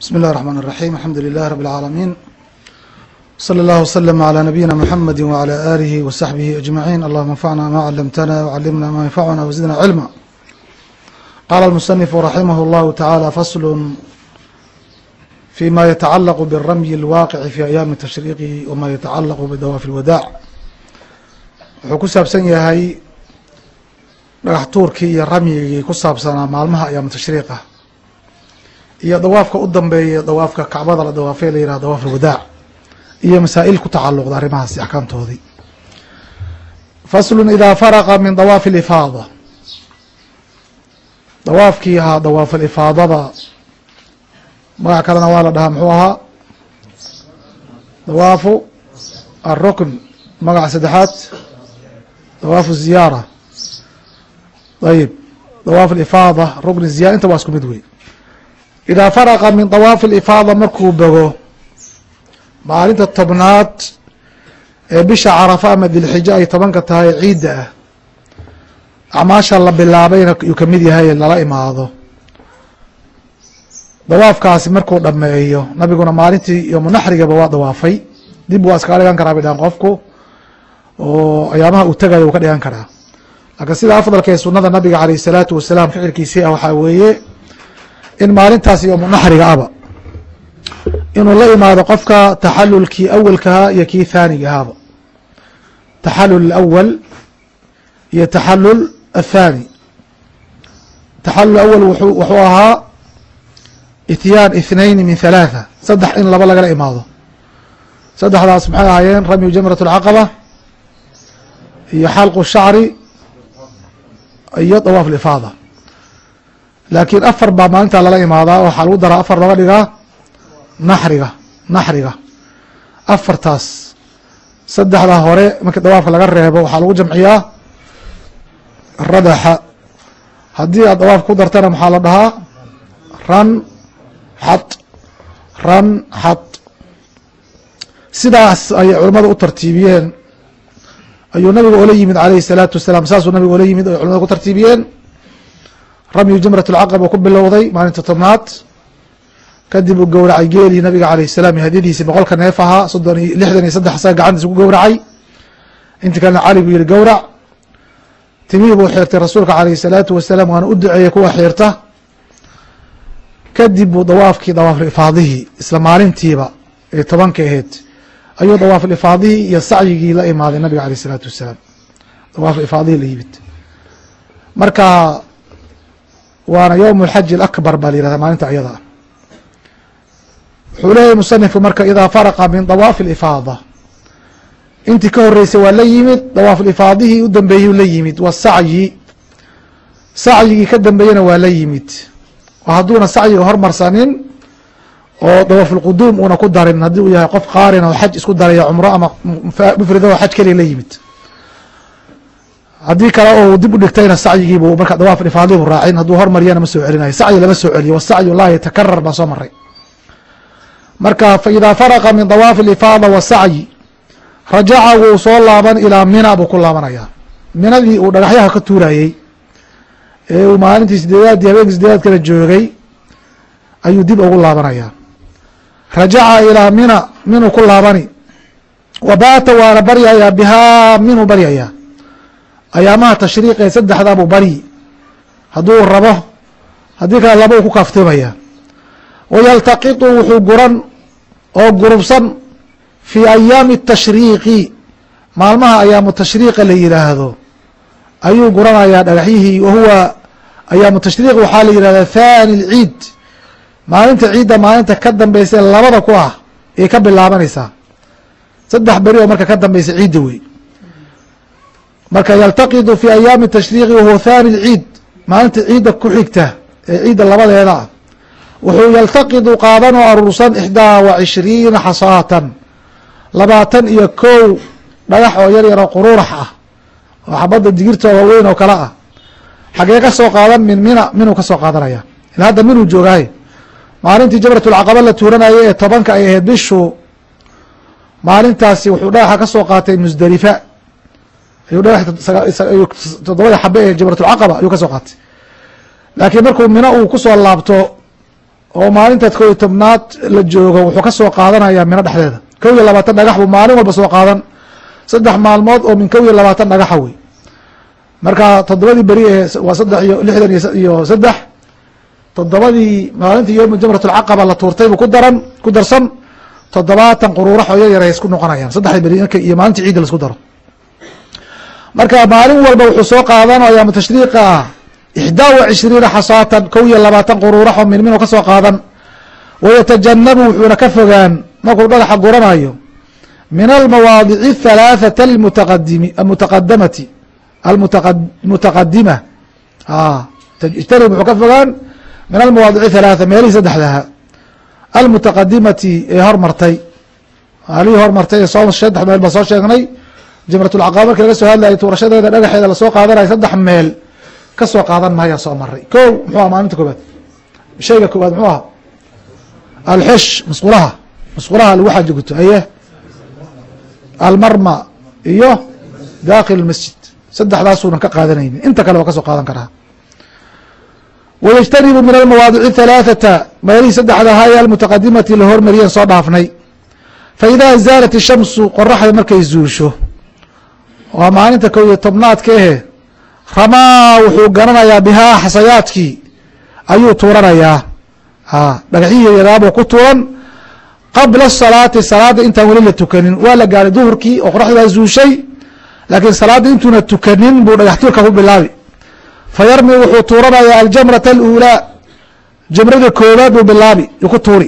بسم الله الرحمن الرحيم الحمد لله رب العالمين صلى الله وسلم على نبينا محمد وعلى آله وصحبه أجمعين اللهم انفعنا ما علمتنا وعلمنا ما ينفعنا وزدنا علما قال المصنف رحمه الله تعالى فصل فيما يتعلق بالرمي الواقع في أيام التشريق وما يتعلق بدواف الوداع wuxuu ku saabsan yahay dhagax tuurkii iyo ramyigii ku saabsanaa maalmaha ayaam tashriiqa iyo dawaafka u dambeeya dawaafka kacbada la dawaafay la yihah dawaaf alwadaac iyo masaa'il ku tacalluqda arrimahaasi axkaamtoodii. Faslun idaa faraqa min dawaafi alifaada dawaafkii ahaa dawaaf alifaadada magac kalena waa la dhahaa muxuu ahaa? Dawaafu alrukn magaca saddexaad dawaafu ziyaara. Ayib dawaaf alifaada rukni ziyara inta waa isku mid wey idaa faraqa min dawaafi alifaada markuu bogo maalinta tobnaad ee bisha carafa ama dilxijo ay tobanka tahay ciidda ah acmaasha la bilaabayna yuu ka mid yahay lala imaado dawaafkaasi markuu dhameeyo nabiguna maalintii yoomunaxrigaba waa dawaafay dib waa iskaga dhigan karaa bay dhahan qofku oo ayaamaha uu tegayo uu ka dhigan karaa laakiin sida afdalka ee sunada nabiga alayh الsalaatu wasalaam ficilkiisii ah waxaa weeye in maalintaas yoomunaxriga aba. Inuu la imaado qofka taxalulkii awalkahaa iyo kii thaaniga ahaaba. Taxalul awal iyo taxalul athani taxalul awal wuxuu ahaa ityaan ithnain min halaatha saddex in laba lagala imaado. Saddexdaas maxay ahaayeen? Ramyu jamrat اlcaqaba iyo xalqu shacri iyo dawaaf lifaada laakiin afar baa maalintaa lala imaadaa waxaa lagu daraa afar looga dhigaa naxriga naxriga. Afartaas saddexda hore markii dawaafka laga reebo waxaa lagu jamciyaa radaxa. Haddii aad dawaaf ku dartana maxaa la dhahaa? Ran xad ran xad sidaas ayay culamada u tartiibiyeen. Ayuu nabiga oola yimid alayhi الsalaatu wasalaam saasuu nabiga oola yimid ay culamada ku tartiibiyeen ramyu jamrat alcaqaba ku bilowday maalinta tobnaad. Kadib uu gowracay geelii nabiga alayh salaam hadyadiisi boqolka neef ahaa soddon iyo lixdan iyo saddex isaga gacantiisa ku gowracay. Inta kalena cali buu yihi gowrac. Timihii buu xirtay rasuulka alayh salaatu wasalaam waana u duceeyay kuwa xirta. Kadib buu dawaafkii dawaafulifaadihii isla maalintiiba ee tobanka aheyd ayuu dawaafulifaadihii iyo sacyigii la imaaday nabiga aleyh salaatu wasalaam. Dawaafulifaadihii la yimid. Marka waana yowm اlxaji اlakbar baa la yihahda maalinta ayada wuxuu leeyahy musanifku marka idaa faraqa min dawaafi اlifaada intii ka horeysay waa la yimid dawaaf ifaadihii u dambeeyey la yimid wasacyi sacyigii ka dambeeyena waa la yimid oo hadduuna sacyiga hormarsanin oo dawaaf lquduum uuna ku darin haddii uu yahay qof qaarin oo xaj isku daraya cumro ama mufrida oo xaj keliya la yimid haddii kale oo dib u dhigtayna sacyigiibu marka dawaaf ifaadibu raacin hadduu hormariyana ma soo celinayo. Sacyi lama soo celiyo wasacyu laa yatakarar baan soo maray marka faidaa faraqa min dawaafi alifaada wasacyi rajaca wuu soo laaban ilaa mina buu ku laabanaya. Minadii uu dhagaxyaha ka tuurayey ee uu maalintii sideedaadii habeenkii sideedaadkana joogay ayuu dib ugu laabanaya. Rajaca ilaa mina minuu ku laabani. Wa waana baryayaa bihaa minuu baryayaa ayaamaha tashriiq ee saddexdaabu bari. Hadduu rabo haddii kale laba uu ku kaaftimaya wayaltaqitu wuxuu guran oo gurubsan fii ayaami tashriiqi. Maalmaha ayaamu tashriiqa la yidhaahdo ayuu guranayaa dhagaxyihii wahuwa ayaamu tashriiq waxaa la yidhahdaa thani lciid. Maalinta ciidda maalinta ka dambaysa labada ku ah ayay ka bilaabanaysaa saddex beri oo marka ka dambeysa ciidda wey marka yaltaqitu fi ayaami tashriiqi wahuwa thani اlciid maalinta ciidda ku xigta ee ciidda labadeeda ah wuxuu yaltaqidu qaadan oo aruursan ixdaa wa cishriina xasaatan. Labaatan iyo kow dhagax oo yar yar oo quruurax ah. Oo xabadda digirta waaweyn oo kale ah. Xagee ka soo qaadan min mina minuu ka soo qaadanaya. Ila hadda minuu joogaaye maalintii jamratulcaqaba la tuuranayay ee tobanka ay ahayd bishu maalintaasi wuxuu dhagaxa ka soo qaatay musdelifa toddobada xabe ee jamratulcaqaba ayuu ka soo qaatay. Laakiin markuu mino uu ku soo laabto oo maalintaad kow iyo tobnaad la joogo wuxuu ka soo qaadanayaa mino dhexdeeda. Kow iyo labaatan dhagax buu maalin walba soo qaadan. Saddex maalmood oo min kow iyo labaatan dhagaxa wey. Marka toddobadii beri ee waa saddex iyo lixdan iyo saddex toddobadii maalintii yowma jamrat alcaqaba la tuurtay buu ku daran ku darsan. Toddobaatan quruurax oo yaryar ay isku noqonayaan. Saddexda beri iyo maalintii ciidda la daro marka maalin walba wuxuu soo qaadanaya mutashriiqa ah ixdaa wa cishriina xasaatan kow iyo labaatan quruurax oo minminu ka soo qaadan. Wayatajanabu wuxuuna ka fogaan markuu dhagaxa guranayo min almawaadici halaathata almutaqadimi almutaqadamati almutaqadima ijtanib wuxuu ka fogaan min almawaadici halaatha meelihii saddexdaha. Almutaqadimati ee hormartay. Maalihii hormartay soo saddex meel soo sheegnay jamratulcaqaba markii laga soo hadlayay tuurashadeeda dhagaxeeda la soo qaadanaya saddex meel ka soo qaadan maayaan soo maray ko muxuu aha maalinta koobaad shayga koobaad muxuu aha alxish musqulaha. Musqulaha lagu xaaji guto aye almarma iyo dakhil masjid. Saddexdaasuunan ka qaadanaynin. Inta kale waa ka soo qaadan karaa. Wayajtanibu min almawaadici halaathata meelihii saddexdahaa ee almutaqadimati la hormariyeen soo dhaafnay. Faidaa zaalat ishamsu qoraxda markay zuusho waa maalinta kow iyo tobnaadka ehe ramaa wuxuu garanayaa bihaa xasayaadkii ayuu tuuranayaa. Dhagaxyihii yadaabuu ku tuuran. Qabla salaati salaada intaan weli la tukanin. Waa la gaaray duhurkii oo qoraxda baa zuushay. Laakiin salaadda intuuna tukanin buu dhagax tuurka ku bilaabi. Fa yarmi wuxuu tuuranayaa aljamrata aluulaa. Jamrada koobaad buu bilaabi ku tuuri.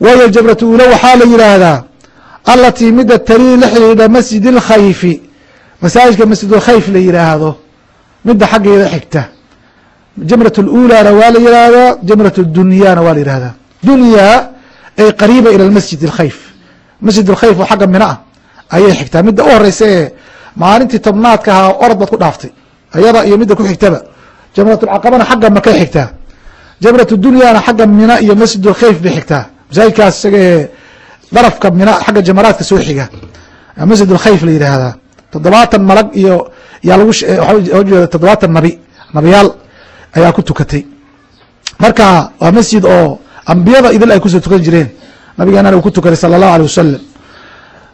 Waayo jamrata uula waxaa la yidhaahdaa alatii midda talii la xidhiidha masjid اlkhayfi masaajidka masjidulkhayf la yidhaahdo midda xaggeeda xigta. Jamrat ululana waa la yihahdaa jamrat dunyana waa la yihahdaa dunyaa ay qariiba ila masjid alkhayf. Masjid alkhayf oo xagga mina ah ayay xigtaa. Midda u horeysa ee maalintii tobnaadka ahaa orod baad ku dhaaftay. Ayada iyo midda ku xigtaba. Jamratulcaqabana xagga makay xigtaa. Jamrat dunyaana xagga mina iyo masjid alkhayf bay xigtaa. Masaajidkaas isagae darafka mina xagga jamaraadka soo xiga. Masjid alkhayf la yidhaahdaa toddobaatan malag iyo yaa lagjeeda eh, toddobaatan nabi nabiyaal ayaa ku tukatay. Marka waa masjid oo ambiyada idil ay ku soo tukan jireen. Nabigeenana uu ku tukaday sala allahu aleh wasalam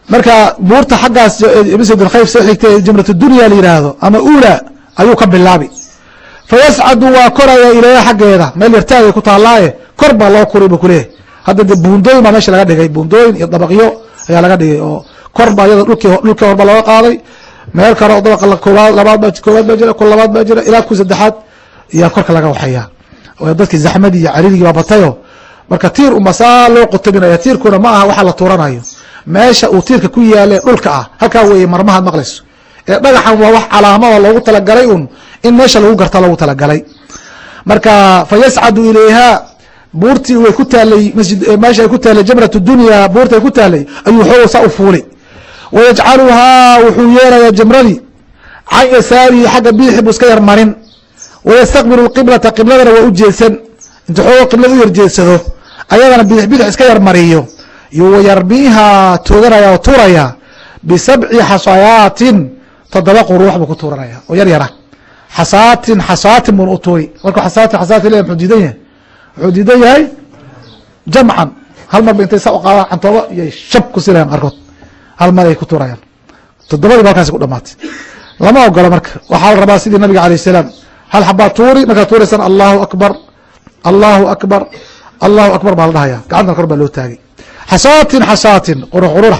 marka buurta xaggaas eh, masjid soo xigtay jimrat dunya layihaahdo ama uula ayuu ka bilaabi. Fa waa koraya ilayha xaggeeda meel yartaagay ku taallaaye kor baa loo kuri buu kuleeyahy hadda de buundooyin baa meesha laga dhigay buundooyin iyo dabaqyo ayaa laga dhigay oo kor baa iyada dhulki dhulkii horba looga qaaday. Meel koobaad labaad ba jira ku labaad baa jira ilaa ku saddexaad iyaa korka laga waxayaa dadkii zaxmadii iyo caririgii baa batayo. Marka tiir uma saa loo qotaminaya tiirkuna ma aha waxa la tuuranayo. Meesha uu tiirka ku yaale dhulka ah halkaa weeye marmahaad maqlayso. Ee dhagaxan waa wax calaamada loogu talagalay un in meesha lagu garta loogu talagalay. Marka fa yascadu ilayha buurtii way ku taalay meesha ay ku taalay jamrat dunya buurta ay ku taalay ayuu xoogo saa u fuuli wayajcaluhaa wuxuu yeelayaa jamradii can yasaarihi xagga bidixi buu iska yar marin wayastaqbilu qiblata qibladana waa u jeedsan inta xoogo qiblada u yarjeedsado ayadana bidix bidix iska yar mariyo yarmiiha tooganaya oo tuuraya bisabci xasayaatin toddoba quruux buu ku tuuranaya oo yar yara xasaatin xasaatin buuna u tuuri markuu xasaatin xasaatin le muxuu diidan yahay wuxuu diidan yahay jamcan hal mar ba intay saa u qaadaan cantooba iyo shab ku silayan qaarkood hal mar ay ku tuurayaan toddobadiiba halkaasi ku dhamaatay lama ogola marka waxaa la rabaa sidii nabiga alayh salaam hal xabaa tuuri markaad tuuraysaan allahu akbar allahu akbar allahu akbar baa la dhahaya gacantana kor baa loo taagay. Xasaatin xasaatin qurux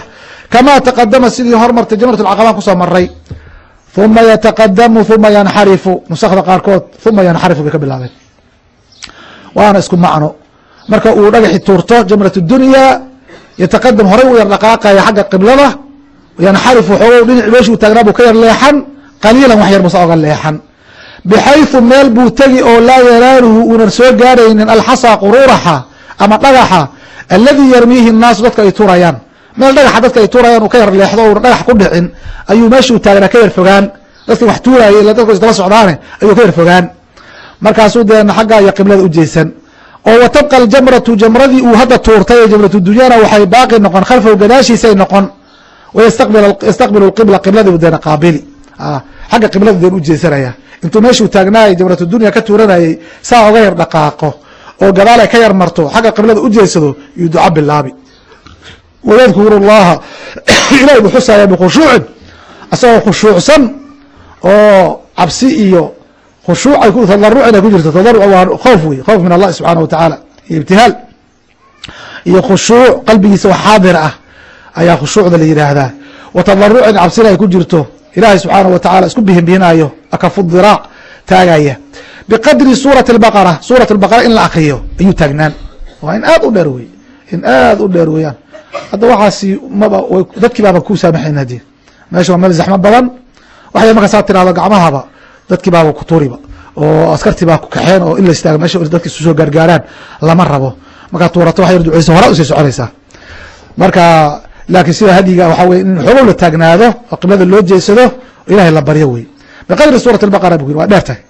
kamaa taqadama sidii hormartay jamrat lcaqabaan ku soo maray uma yataqadamu uma yanxarifu. Nusakda qaarkood uma yanxarifu bay ka bilaabeen. Waana isku macno. Marka uu dhagaxi tuurto jamrat dunya yataqadam horay u yar dhaqaaqaya xagga qiblada yanxarifu xoogo dhinaci meeshuu taagnaa buu ka yar leexan qaliilan wax yar musa oga leexan bxayثu meel buu tegi oo laa yanaaluhu uunan soo gaaraynin alxasa qururaxa ama dhagaxa aladii yarmiihi الnaasu dadka ay tuurayaan meel dhagaxa dadka ay tuurayaan uu ka yar leexdo una dhagax ku dhicin ayuu meeshuu taagnaa ka yar fogaan dadki wax tuuraya ila dadku isdaba socdaane ayuu ka yar fogaan markaasuu deena xagga iyo qiblada u jeesan oo wa tabqa aljamratu jamradii uu hadda tuurtay ee jamratu dunyana waxay baaqi noqon khalfahu gadaashiisay noqon wayastaqbilu qibla qibladiibu deena qaabili xagga qibladu deen u intuu meeshuu taagnaayay jamratu dunya ka tuuranayay saa oga yar dhaqaaqo oo gadaal ka yar marto xagga qiblada u yuu duca bilaabi wayadkuru llaha ilahi buu xusaaya bikhushuucin isagoo khushuucsan oo cabsi iyo khushuuc ay tadarucina ku jirto tadaruc waa khoof wey khoof min allah subxaana wa tacaala iyo ibtihaal iyo khushuuc qalbigiisa oo xaadir ah ayaa khushuucda la yidhaahdaa wa tadarucin cabsina ay ku jirto ilaahay subxaana wa tacala isku bihinbihinaayo akafu diraac taagaya biqadri suurati baqara suurat baqara in la akriyo ayuu taagnaan waa in aad u dheer wey in aad u dheer weeyaan hadda waxaasi maba dadkii baaba ku saamaxayn haddii meesha waa meel zaxmo badan waxay marka saa tirahdo gacmahaba dadkii baaba ku turiba oo askartii baa ku kaxeen oo in la istaago meesha dadki isu soo gaargaaraan lama rabo. Markaa tuurato wax yar duceyso hora u sii soconaysaa. Marka laakiin sida hadyiga waxaa weye in xoogow la taagnaado oo qiblada loo jeedsado ilahay la baryo wey biqadri suurati albaqara bu yiri waa dheer tahay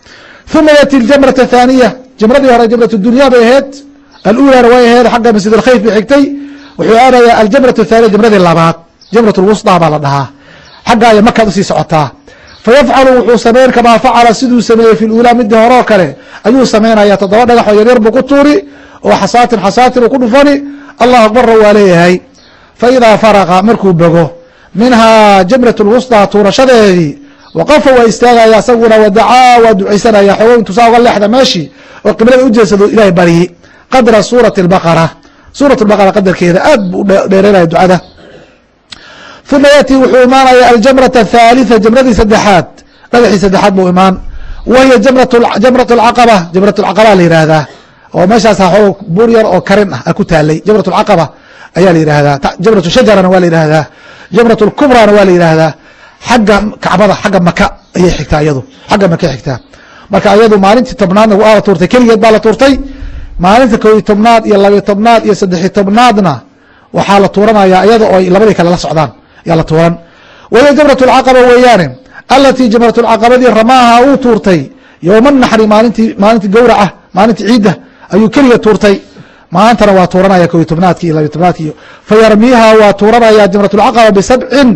uma yati ljamrata athaniya jamradii hore jamrat dunya bay ahayd. Alulana way ahayd xagga masjid alkhayf bay xigtay. Wuxuu aadaya aljamrat athaniya jamradii labaad. Jamrat lwusطa baa la dhahaa. Xagga aya makaad u sii socotaa fayafcalu wuxuu sameyn kamaa facala siduu sameeyey fi lulaa midii hore kale ayuu samaynaya toddoba dhagax oo yaryar buu ku tuuri oo xasaatin xasaatin uu ku dhufani allahu akbarna waa leeyahay faidaa faraqa markuu bogo minhaa jamrat lwusطa tuurashadeedii waqafa waa istaagaya isaguna wadacaa waa ducaysanaya xoogo intuu saa uga leexda meeshii oo qiblada u jeedsado ilahay baryi qadra suurati اbaqara suurat baqara qadarkeeda aad buu dheereynaya ducada uma yaati wuxuu imaanaya aljamrata athaalitha jamradii saddexaad dhagaxii saddexaad buu imaan wahiya jamrat alcaqaba jamrat alcaqaba la yihahdaa oo meeshaas buur yar oo karin ah ku taalay jamrat alcaqaba ayaa la yihahdaa jamrat shajarana waa la yihahdaa jamrat lkubrana waa la yihahdaa xagga kacbada xagga maka ayay xigtaa iyadu xagga maka xigtaa marka iyadu maalintii tobnaadna waa la tuurtay keligeed baa la tuurtay maalinta kooiyi tobnaad iyo labiyo tobnaad iyo saddexi tobnaadna waxaa la tuuranaya iyada oo labadii kale la socdaan yaa la tuuran wahiya jamrat lcaqaba weeyaane alatii jamrat lcaqabadii ramaaha uu tuurtay yowma naxri maalintii maalintii gowraca maalintii ciidda ayuu keliga tuurtay. Maantana waa tuuranaya kooiyi tobnaadki iyo labiyo tobnaadki iyo fayarmiiha waa tuuranaya jamrat lcaqaba bisabcin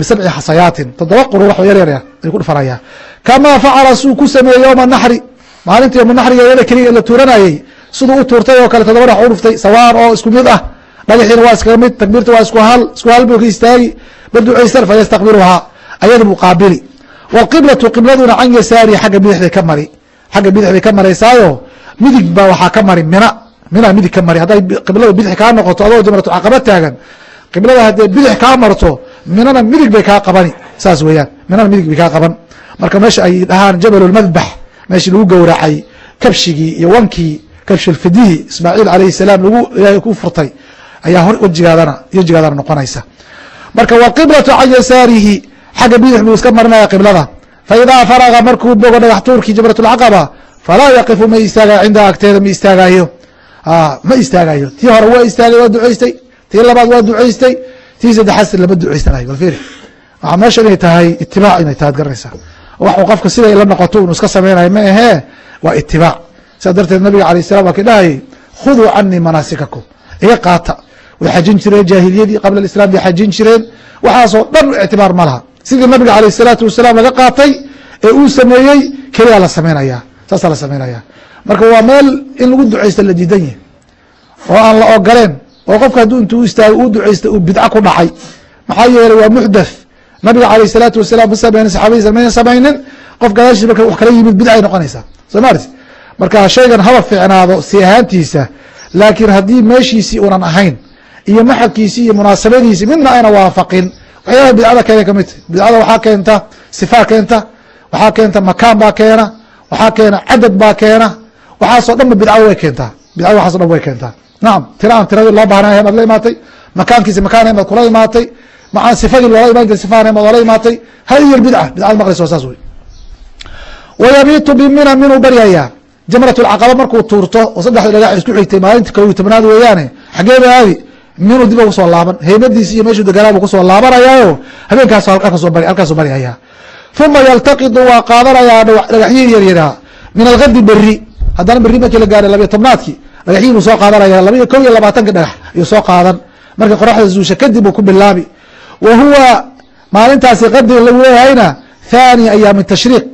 bisabci xasayaatin. Toddoba qururax oo yar yar ay ku dhufanaya kamaa facala suu ku sameeyey yowma naxri maalinta yowma naxriga iyada keliga la tuuranayey siduu u tuurtay oo kale toddoba dhax u dhuftay sawaan oo isku mid ah dhagaxiina waa iskaga mid takbiirta waa isku hal isku hal buu ka istaagi bal ducaysan fayastakbiruhaa ayada buu qaabili wاlqiblatu qibladuna can yasaari xagga bidixday ka mari. Xagga bidixday ka maraysaayo midig baa waxaa ka mari mina. Mina midig ka mari. Hadday qiblada bidix kaa noqoto adoo jamratu caqaba taagan qiblada haddee bidix kaa marto minana midig bay kaa qabani. Saas weeyaan minana midig bay kaa qaban. Marka meesha ay dhahaan jabalulmadbax meeshii lagu gowracay kabshigii iyo wankii kabshilfidihi ismaaciil alayh salaam lagu ilaahay ku furtay ayaa wejigaadana noqonaysa. Marka wqiblatu can yasaarihi xagga bidix buu iska marinaya qiblada. Faidaa faraga markuu bogo dhagax tuurkii jamrat lcaqaba falaa yaqifu ma istaagayo cindaha agteeda ma istaagayo ma istaagayo tii hore waa istaagay waa ducaystay tii labaad waa ducaystay tii saddexaad lama ducaysanayo bal fiiri. Waxaa meesha inay tahay itibaac inay tahay ad garanaysaa waxuu qofka siday la noqoto unu iska samaynayo ma ahee? Waa itibaac sidaa darteed nabiga alayh salam waa ki dhahayay khuduu canii manaasikakum. Iga qaata way xajin jireen jaahiliyadii qabla islam bay xajin jireen. Waxaasoo dhan ictibaar ma laha. Sidii nabiga aleyh salaatu wasalaam laga qaatay ee uu sameeyey keliya la sameynaya. Saasaa la sameynaya. Marka waa meel in lagu ducaysta la diidan yahi oo aan la ogoleen oo qofka hadduu intuu istaago uu ducaysta uu bidca ku dhacay. Maxaa yeeley waa muxdath nabiga aleyh salaatu wasalam ma sameyn saxaabadiisa mayna samaynin. Qof gadaashiis marka wax kala yimid bidcay noqonaysaa soo maaris marka shaygan haba fiicnaado si ahaantiisa. Laakiin haddii meeshiisii uunan ahayn iyo maxalkiisii iyo munaasabadiisii midna ayna waafaqin. Waxyaaba bidcada keena ka mid tahy bidcada waxaa keenta sifaa keenta waxaa keenta makaan baa keena waxaa keena cadad baa keena waxaasoo dhanba bidcada way keentaa. Bidcada waxaaso dhan way keentaa. Nacam tira aan tiradii loo baahna baad la imaatay makaankiisi makaan baad kula imaatay macaan sifadii loola imaan jira sifaan baad oola imaatay hadiyo bidca bidcada maqlis waa saas wey wayabiitu bimina minuu baryayaa jamrat lcaqaba markuu tuurto oo saddexda dhagax isku xigtay maalinta kow iyo tobnaad weeyaane xageeba aadi minuu dib ku soo laaban. Heymadiisi iyo meeshuu deganaabu ku soo laabanayaayo habeenkaas halkaasu baryaya uma yaltaqidu waa qaadanayaa dhagaxyihii yaryaraa min algadi beri haddana beri markii la gaaray labiyo tobnaadkii dhagaxyihii buu soo qaadanaya labiyo kow iyo labaatanka dhagax ayuu soo qaadan. Markii qoraxda zuusha kadib uu ku bilaabi wa huwa maalintaasi qadi lagu leeyahayna thani ayaami tashriiq.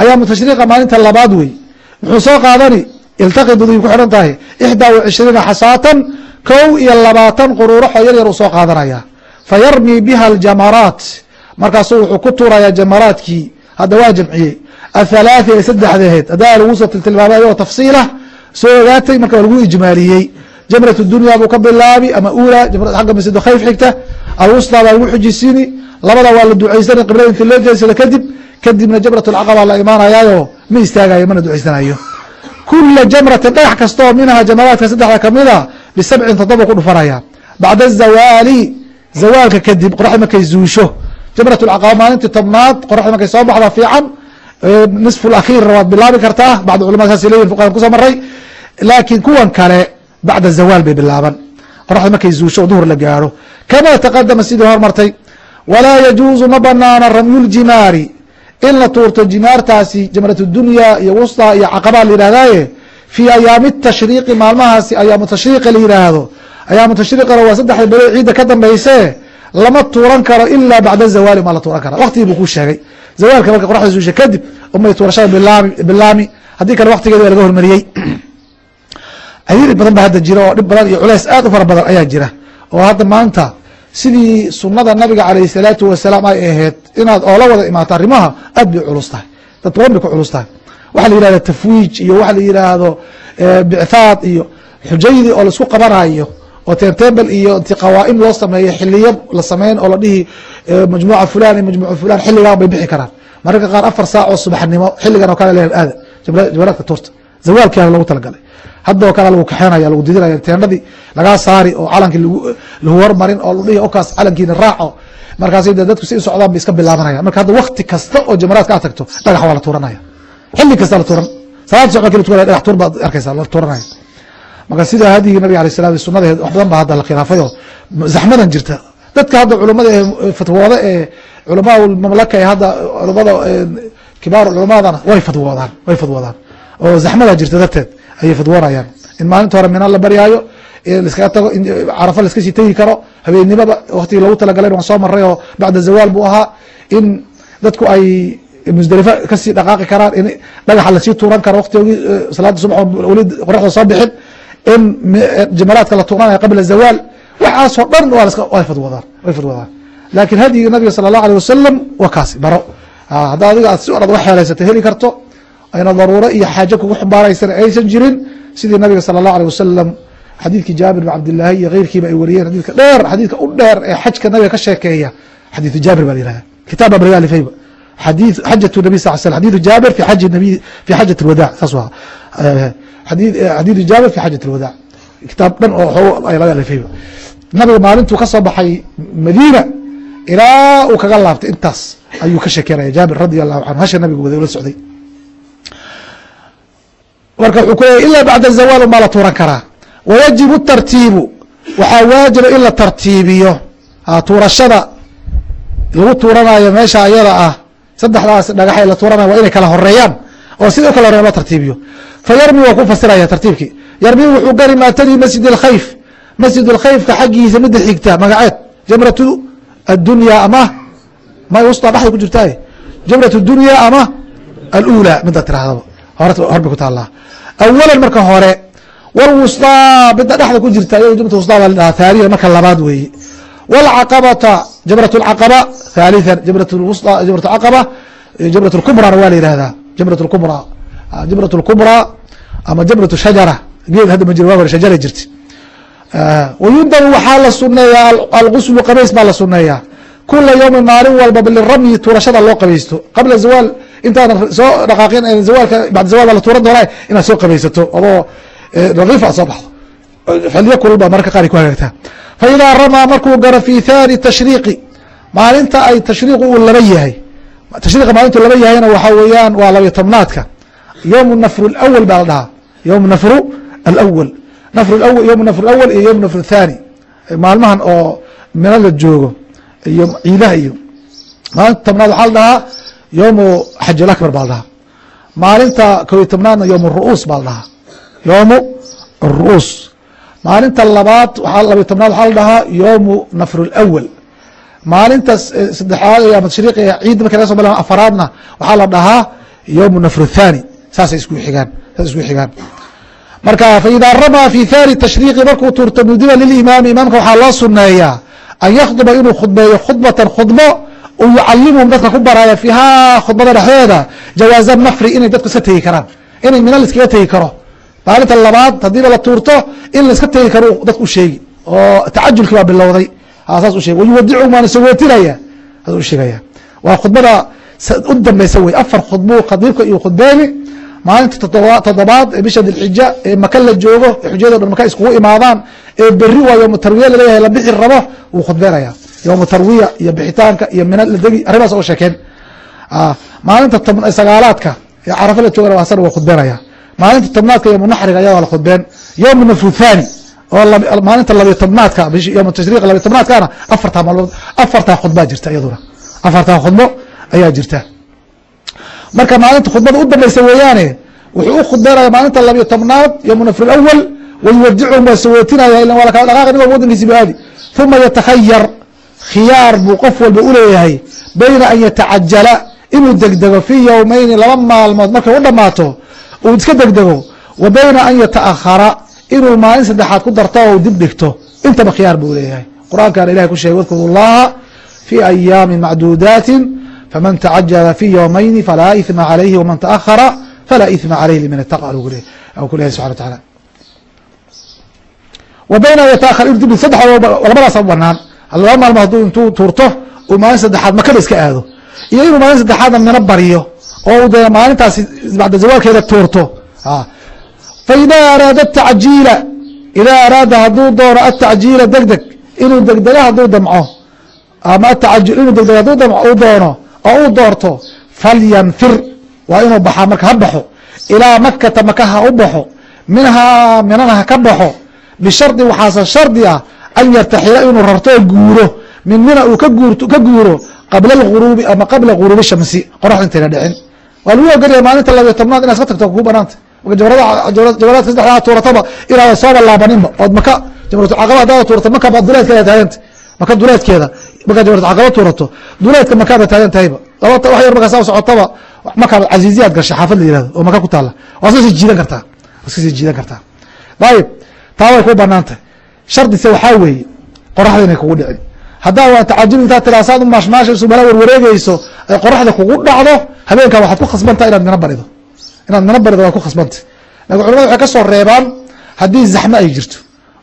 Ayaamu tashriiqa maalinta labaad wey muxuu soo qaadani iltaqidu ay ku xidhan tahay ixdaa wa cishriina xasaatan kow iyo labaatan quruuraxoo yar yar uu soo qaadanaya. Fa yarmii biha aljamaraat. Markaasuu wuxuu ku tuurayaa jamaraadkii hadda waa jamciyey. Athalaatha ee saddexdeed haddaa lagu soo tiltilmaamay ayagoo tafsiilah soo ogaatay marka waa lagu ijmaaliyey. Jamrat dunya buu ka bilaabi ama ula agga masjid khayf xigta. Alwusطa baa lagu xujisiini labada waa la ducaysanay qiblada inti loo jeedsada kadib kadibna jamrat اlcaqaba la imaanayaayo ma istaagayo mana ducaysanayo kula jamratin dhagax kastaoo minha jamaraadka saddexda kamida bisabcin toddoba ku dhufanaya bacda zawaali zawaalka kadib qoraxda markay zuusho jamrat اlcaqaba maalintii tobnaad qoraxda markay soo baxda fiican nisfu اlakhir waad bilaabi kartaa bacd culamad saas leyihin fuqadan ku soo maray laakiin kuwan kale bacda zawaal bay bilaaban qoraxda markay zuusho duhur la gaaro kama taqadama sidii hormartay walaa yajuuzu ma banaana ramyu ljimaari in la tuurto jimaartaasi jamrat dunya iyo wusta iyo caqabaa la yidhahdaaye fii ayaami tashriiqi maalmahaasi ayaamu tashriiqa la yidhaahdo ayaamu tashriiqana waa saddexda bere ciidda ka dambayse lama tuuran karo ilaa bacda zawaali maa la tuuran kara. Waqtigii buu kuu sheegay. Zawaalka marka qoraxda zuusha kadib umay tuurashada bilaami haddii kale waqtigeeda waa laga hormariyey. Ciriiri badan ba hadda jira oo dhib badan iyo culeys aad u fara badan ayaa jira. Oo hadda maanta sidii sunada nabiga calayh salaatu wasalaam ay ahayd inaad oola wada imaato arrimaha aad bay culus tahay. Dad badan bay ku culus tahay waxa la yihahda tafwiij iyo waxa la yidhaahdo bicthaad iyo xujaydii oo la isku qabanayo oo tentebel iyo inti qawaa'im loo sameeyo xiliyo la sameyn oo la dhihi majmuuca fulan iyo majmuuca fulan xilligan bay bixi karaan. Mararka qaar afar saac oo subaxnimo xilligan oo kale le aada jamaraadka tuurta zawaalkiaa lagu talagalay. Haddoo kale lagu kaxeenaya lagu didinaya teendhadii lagaa saari oo calankii lahu hormarin oo ladhihi okaas calankiina raaco markaas dadku si socdaan bay iska bilaabanaya marka hadda wakti kasta oo jamaraadka aad tagto dhagax waa la tuuranaya xilli kasta la tuuran. Salaad la tukanaya dhagax tuur baad arkaysa la tuuranaya marka sida hadigii nabiga alay salam sunadeed wax badan ba hadda la khilaafay oo zaxmadan jirta. Dadka hadda culamada ee fatwooda ee culamaa mamlaka ee hadda culamada kibaar culamadana way fadwoodaan way fadwoodaan oo zaxmada jirta darteed ayay fadwoonayaan in maalinta hore mina la baryaayo laskaga tago carafa laska sii tegi karo habeennimaba waktigii lagu talagalan waan soo maray oo bacda zawaal buu ahaa in dadku ay musdalifa ka sii dhaqaaqi karaan in dhagaxa la sii tuuran karo waktigii salaada subax weli qoraxda soo bixin in jamaraadka la tuuranaya qabla zawaal waxaasoo dhan way fadwoodaan way fadwoodaan laakiin hadyigii nabiga sala allahu alيh wasalam waa kaasi baro. Hadda adiga aad si orad uga xeelaysata heli karto ayna daruuro iyo xaajo kugu xumbaaraysana aysan jirin sidii nabiga sala allahu alيh wasalam xadiidkii jaabir bin cabdillaahi iyo keyrkiiba ay wariyeen xadiidka dheer xadiidka u dheer ee xajka nabiga ka sheekeeya xadiidu jaabir baa la yihahda kitaab baa xajatu nabi sal slam xadiidu jaabir fi xaji nabi fi xajat alwadaac saas waa xadiidu jaabir fi xajat alwadaac kitaab dhan oo ay laga alifayba nabiga maalintuu ka soo baxay madiina ilaa uu kaga laabtay intaas ayuu ka sheekeynaya jaabir radi allahu canhu hasha nabiga wada ula socday marka wuxuu ku leeyay ilaa bacda zawaal umaa la tuuran karaa wayajibu tartiibu waxaa waajiba in la tartiibiyo tuurashada lagu tuuranayo meesha ayada ah saddexdaas dhagax ee la tuuranaya waa inay kala horeeyaan oo sida u kala loo tartiibiyo. Fa waa ku fasiraya tartiibkii. Yarmi wuxuu gari maatadii masjid alkhayf masjid alkhayfka xaggiisa midda xigta magaceed. Jamratu addunya ama may wusta dhexda ku jirtaa jamratu dunya ama alula midda tirahdaba horbay ku taallaa. Awalan marka hore wlwusطaa midda dhexda ku jirta iyado jamrat wusطa baa ladhahaa haaniyan marka labaad weeye wlcaqabata jabrat caqaba haalian jabrat wsa jabrat caqaba jabrat kubrana waa la yihahdaa jabrat kubra jabrat kubraa ama jabrat shajara geed hadda ma jir waa hore shajara jirta wayudaru waxaa la suneeyaa alguslu qabays baa la suneeyaa kula yawmin maalin walba liramy tuurashada loo qabaysto qabla zawaal intaanan soo dhaqaaqin awaalka bad zawal baa la tuuran doonaa inaad soo qabaysato adoo rakiif aad soo baxdo xilyo kulul baa marka qaar ku hagaagtaa fa idaa ramaa markuu garo fi thani tashriiqi maalinta ay tashriiqu uu laba yahay. Tashriiqa maalintu laba yahayna waxaa weeyaan waa labayo tobnaadka. Yowm nafru اlawal baa la dhahaa. Yowm nafru alawal nafr awl yowm nafr alawal iyo yowm nafr athani maalmahan oo mino la joogo iyo ciidaha iyo maalinta tobnaad waxaa la dhahaa yowmu xaj alakbar baa la dhahaa. Maalinta kow iyo tobnaadna yowm ru'uus baa la dhahaa. Yowmu aru'uus maalinta labaad labiyo tobnaad waxaa la dhahaa yowmu nafr اlawal maalinta saddexaad ee ee ciid marka laga so bilaa afaraadna waxaa la dhahaa yowmu nafr athani saasay isku xigaan saasay isku xigaan. Marka faida ramaa fi thani tashriiqi markuu tuurto nudiba lilimaami imaamka waxaa loo suneeyaa an yakhduba inuu khudbeeyo khudbatan khudbo uu yucalimuhum dadka ku baraya fiiha khudbada dhexdeeda jawaaza nafri inay dadku iska tegi karaan inay mina laiskaga tegi karo maalinta labaad hadiiba la tuurto in laiska tegi karo dadku u sheegi. Oo tacajulkii baa bilowday. Saas u sheeg wayuwadicuhum waana sagootinaya saas u sheegaya. Waa khudbada u dambeysa wey. Afar khudbuu khadiibka iyo khudbeeni. Maalinta toddobaad ee bisha dilxija ee maka la joogo ee xujayado dhan maka iskugu imaadaan ee beri waa yoomu tarwiya la leeyahay la bixi rabo wuu khudbeenaya yoomu tarwiya iyo bixitaanka iyo mina la degi. Arrimaas oo sheekeen. Maalinta sagaalaadka ee carafa la joogana asana waa khudbeenaya maalinta tobnaadka yoomu naxriga ayaa la khudbeen. Yoomu nafru thani oo maalinta labiyo tobnaadka yom tashriiq labiyo tobnaadkana afartaa maalmood afartaa khudbaa jirta iyaduna. Afartaa khudbo ayaa jirta. Marka maalinta khudbada u dambeysa weeyaane wuxuu u khudbeynaya maalinta labiyo tobnaad yom nafr awal wayuwadicuhum waa sawootinaya ila waa lakala dhaqaaqi walba wadankiisi baadi uma yatakhayar khiyaar buu qof walba uleeyahay bayna an yatacajala inuu degdego fii yowmeyni laba maalmood. Markay u dhamaato uu iska degdego wa bayna an yataahara inuu maalin saddexaad ku darto oo dib dhigto intaba khiyaar buu leeyahay. Qur'aankaana ilahay ku sheegay wadkuru llaha fii ayaami macduudaatin faman tacajala fi yowmayni falaa ithma calayhi waman taahara falaa ithma calayhi liman itaqa ku leeyahay. Subxana wa taala wa bayna inuu dib saddex labadaasa u banaan laba maalmood hadduu intuu tuurto uu maalin saddexaad makaba iska aado. Iyo inuu maalin saddexaadna mina baryo oo de maalintaasi bacda zawaalkeeda tuurto. Faida araada atacjiila idaa araada hadduu doono atacjiila deg inuu degdego hadduu damco ama atacajul inuu degdego hadduu damco uu doono oo uu doorto falyanfir waa inuu baxaa marka ha baxo ilaa makata maka ha u baxo minhaa minana ha ka baxo bishardi waxaase shardi ah an yartaxila inuu rarto oo guuro min mina uu ka guuro qabla alghuruubi ama qabla ghuruubi shamsi qoraxda intayna dhicin waa lagu ogolyahay maalinta labiyo tobnaad inaad iska tagto ku banaanta. Jawaraadka saddexdaa tuurataba inaada sooba laabaninba. Ood maka jamratulcaqaba hadaada tuurato maka baad duleedkeeda taaganta maka duleedkeeda markaa jamratulcaqaba tuurato duleedka makaaba taagan tahayba labata wax yar markaa saa socotaba makaaba casiiziyaad gashay xaafad la yihahdo oo maka ku taala waa iska sii jiidan kartaa iska sii jiidan kartaa. Dayib taa way ku banaantay shardise waxaa weeye qoraxda inay kugu dhicin haddaa waa tacajul intaa tiraa saad u maashmaashayso mala warwareegeyso ay qoraxda kugu dhacdo habeenkaa waxaad ku khasbantaa inaad mina barido. Inaad mina barido waad ku khasbantay. Lakin culamada waxay ka soo reebaan haddii zaxmo ay jirto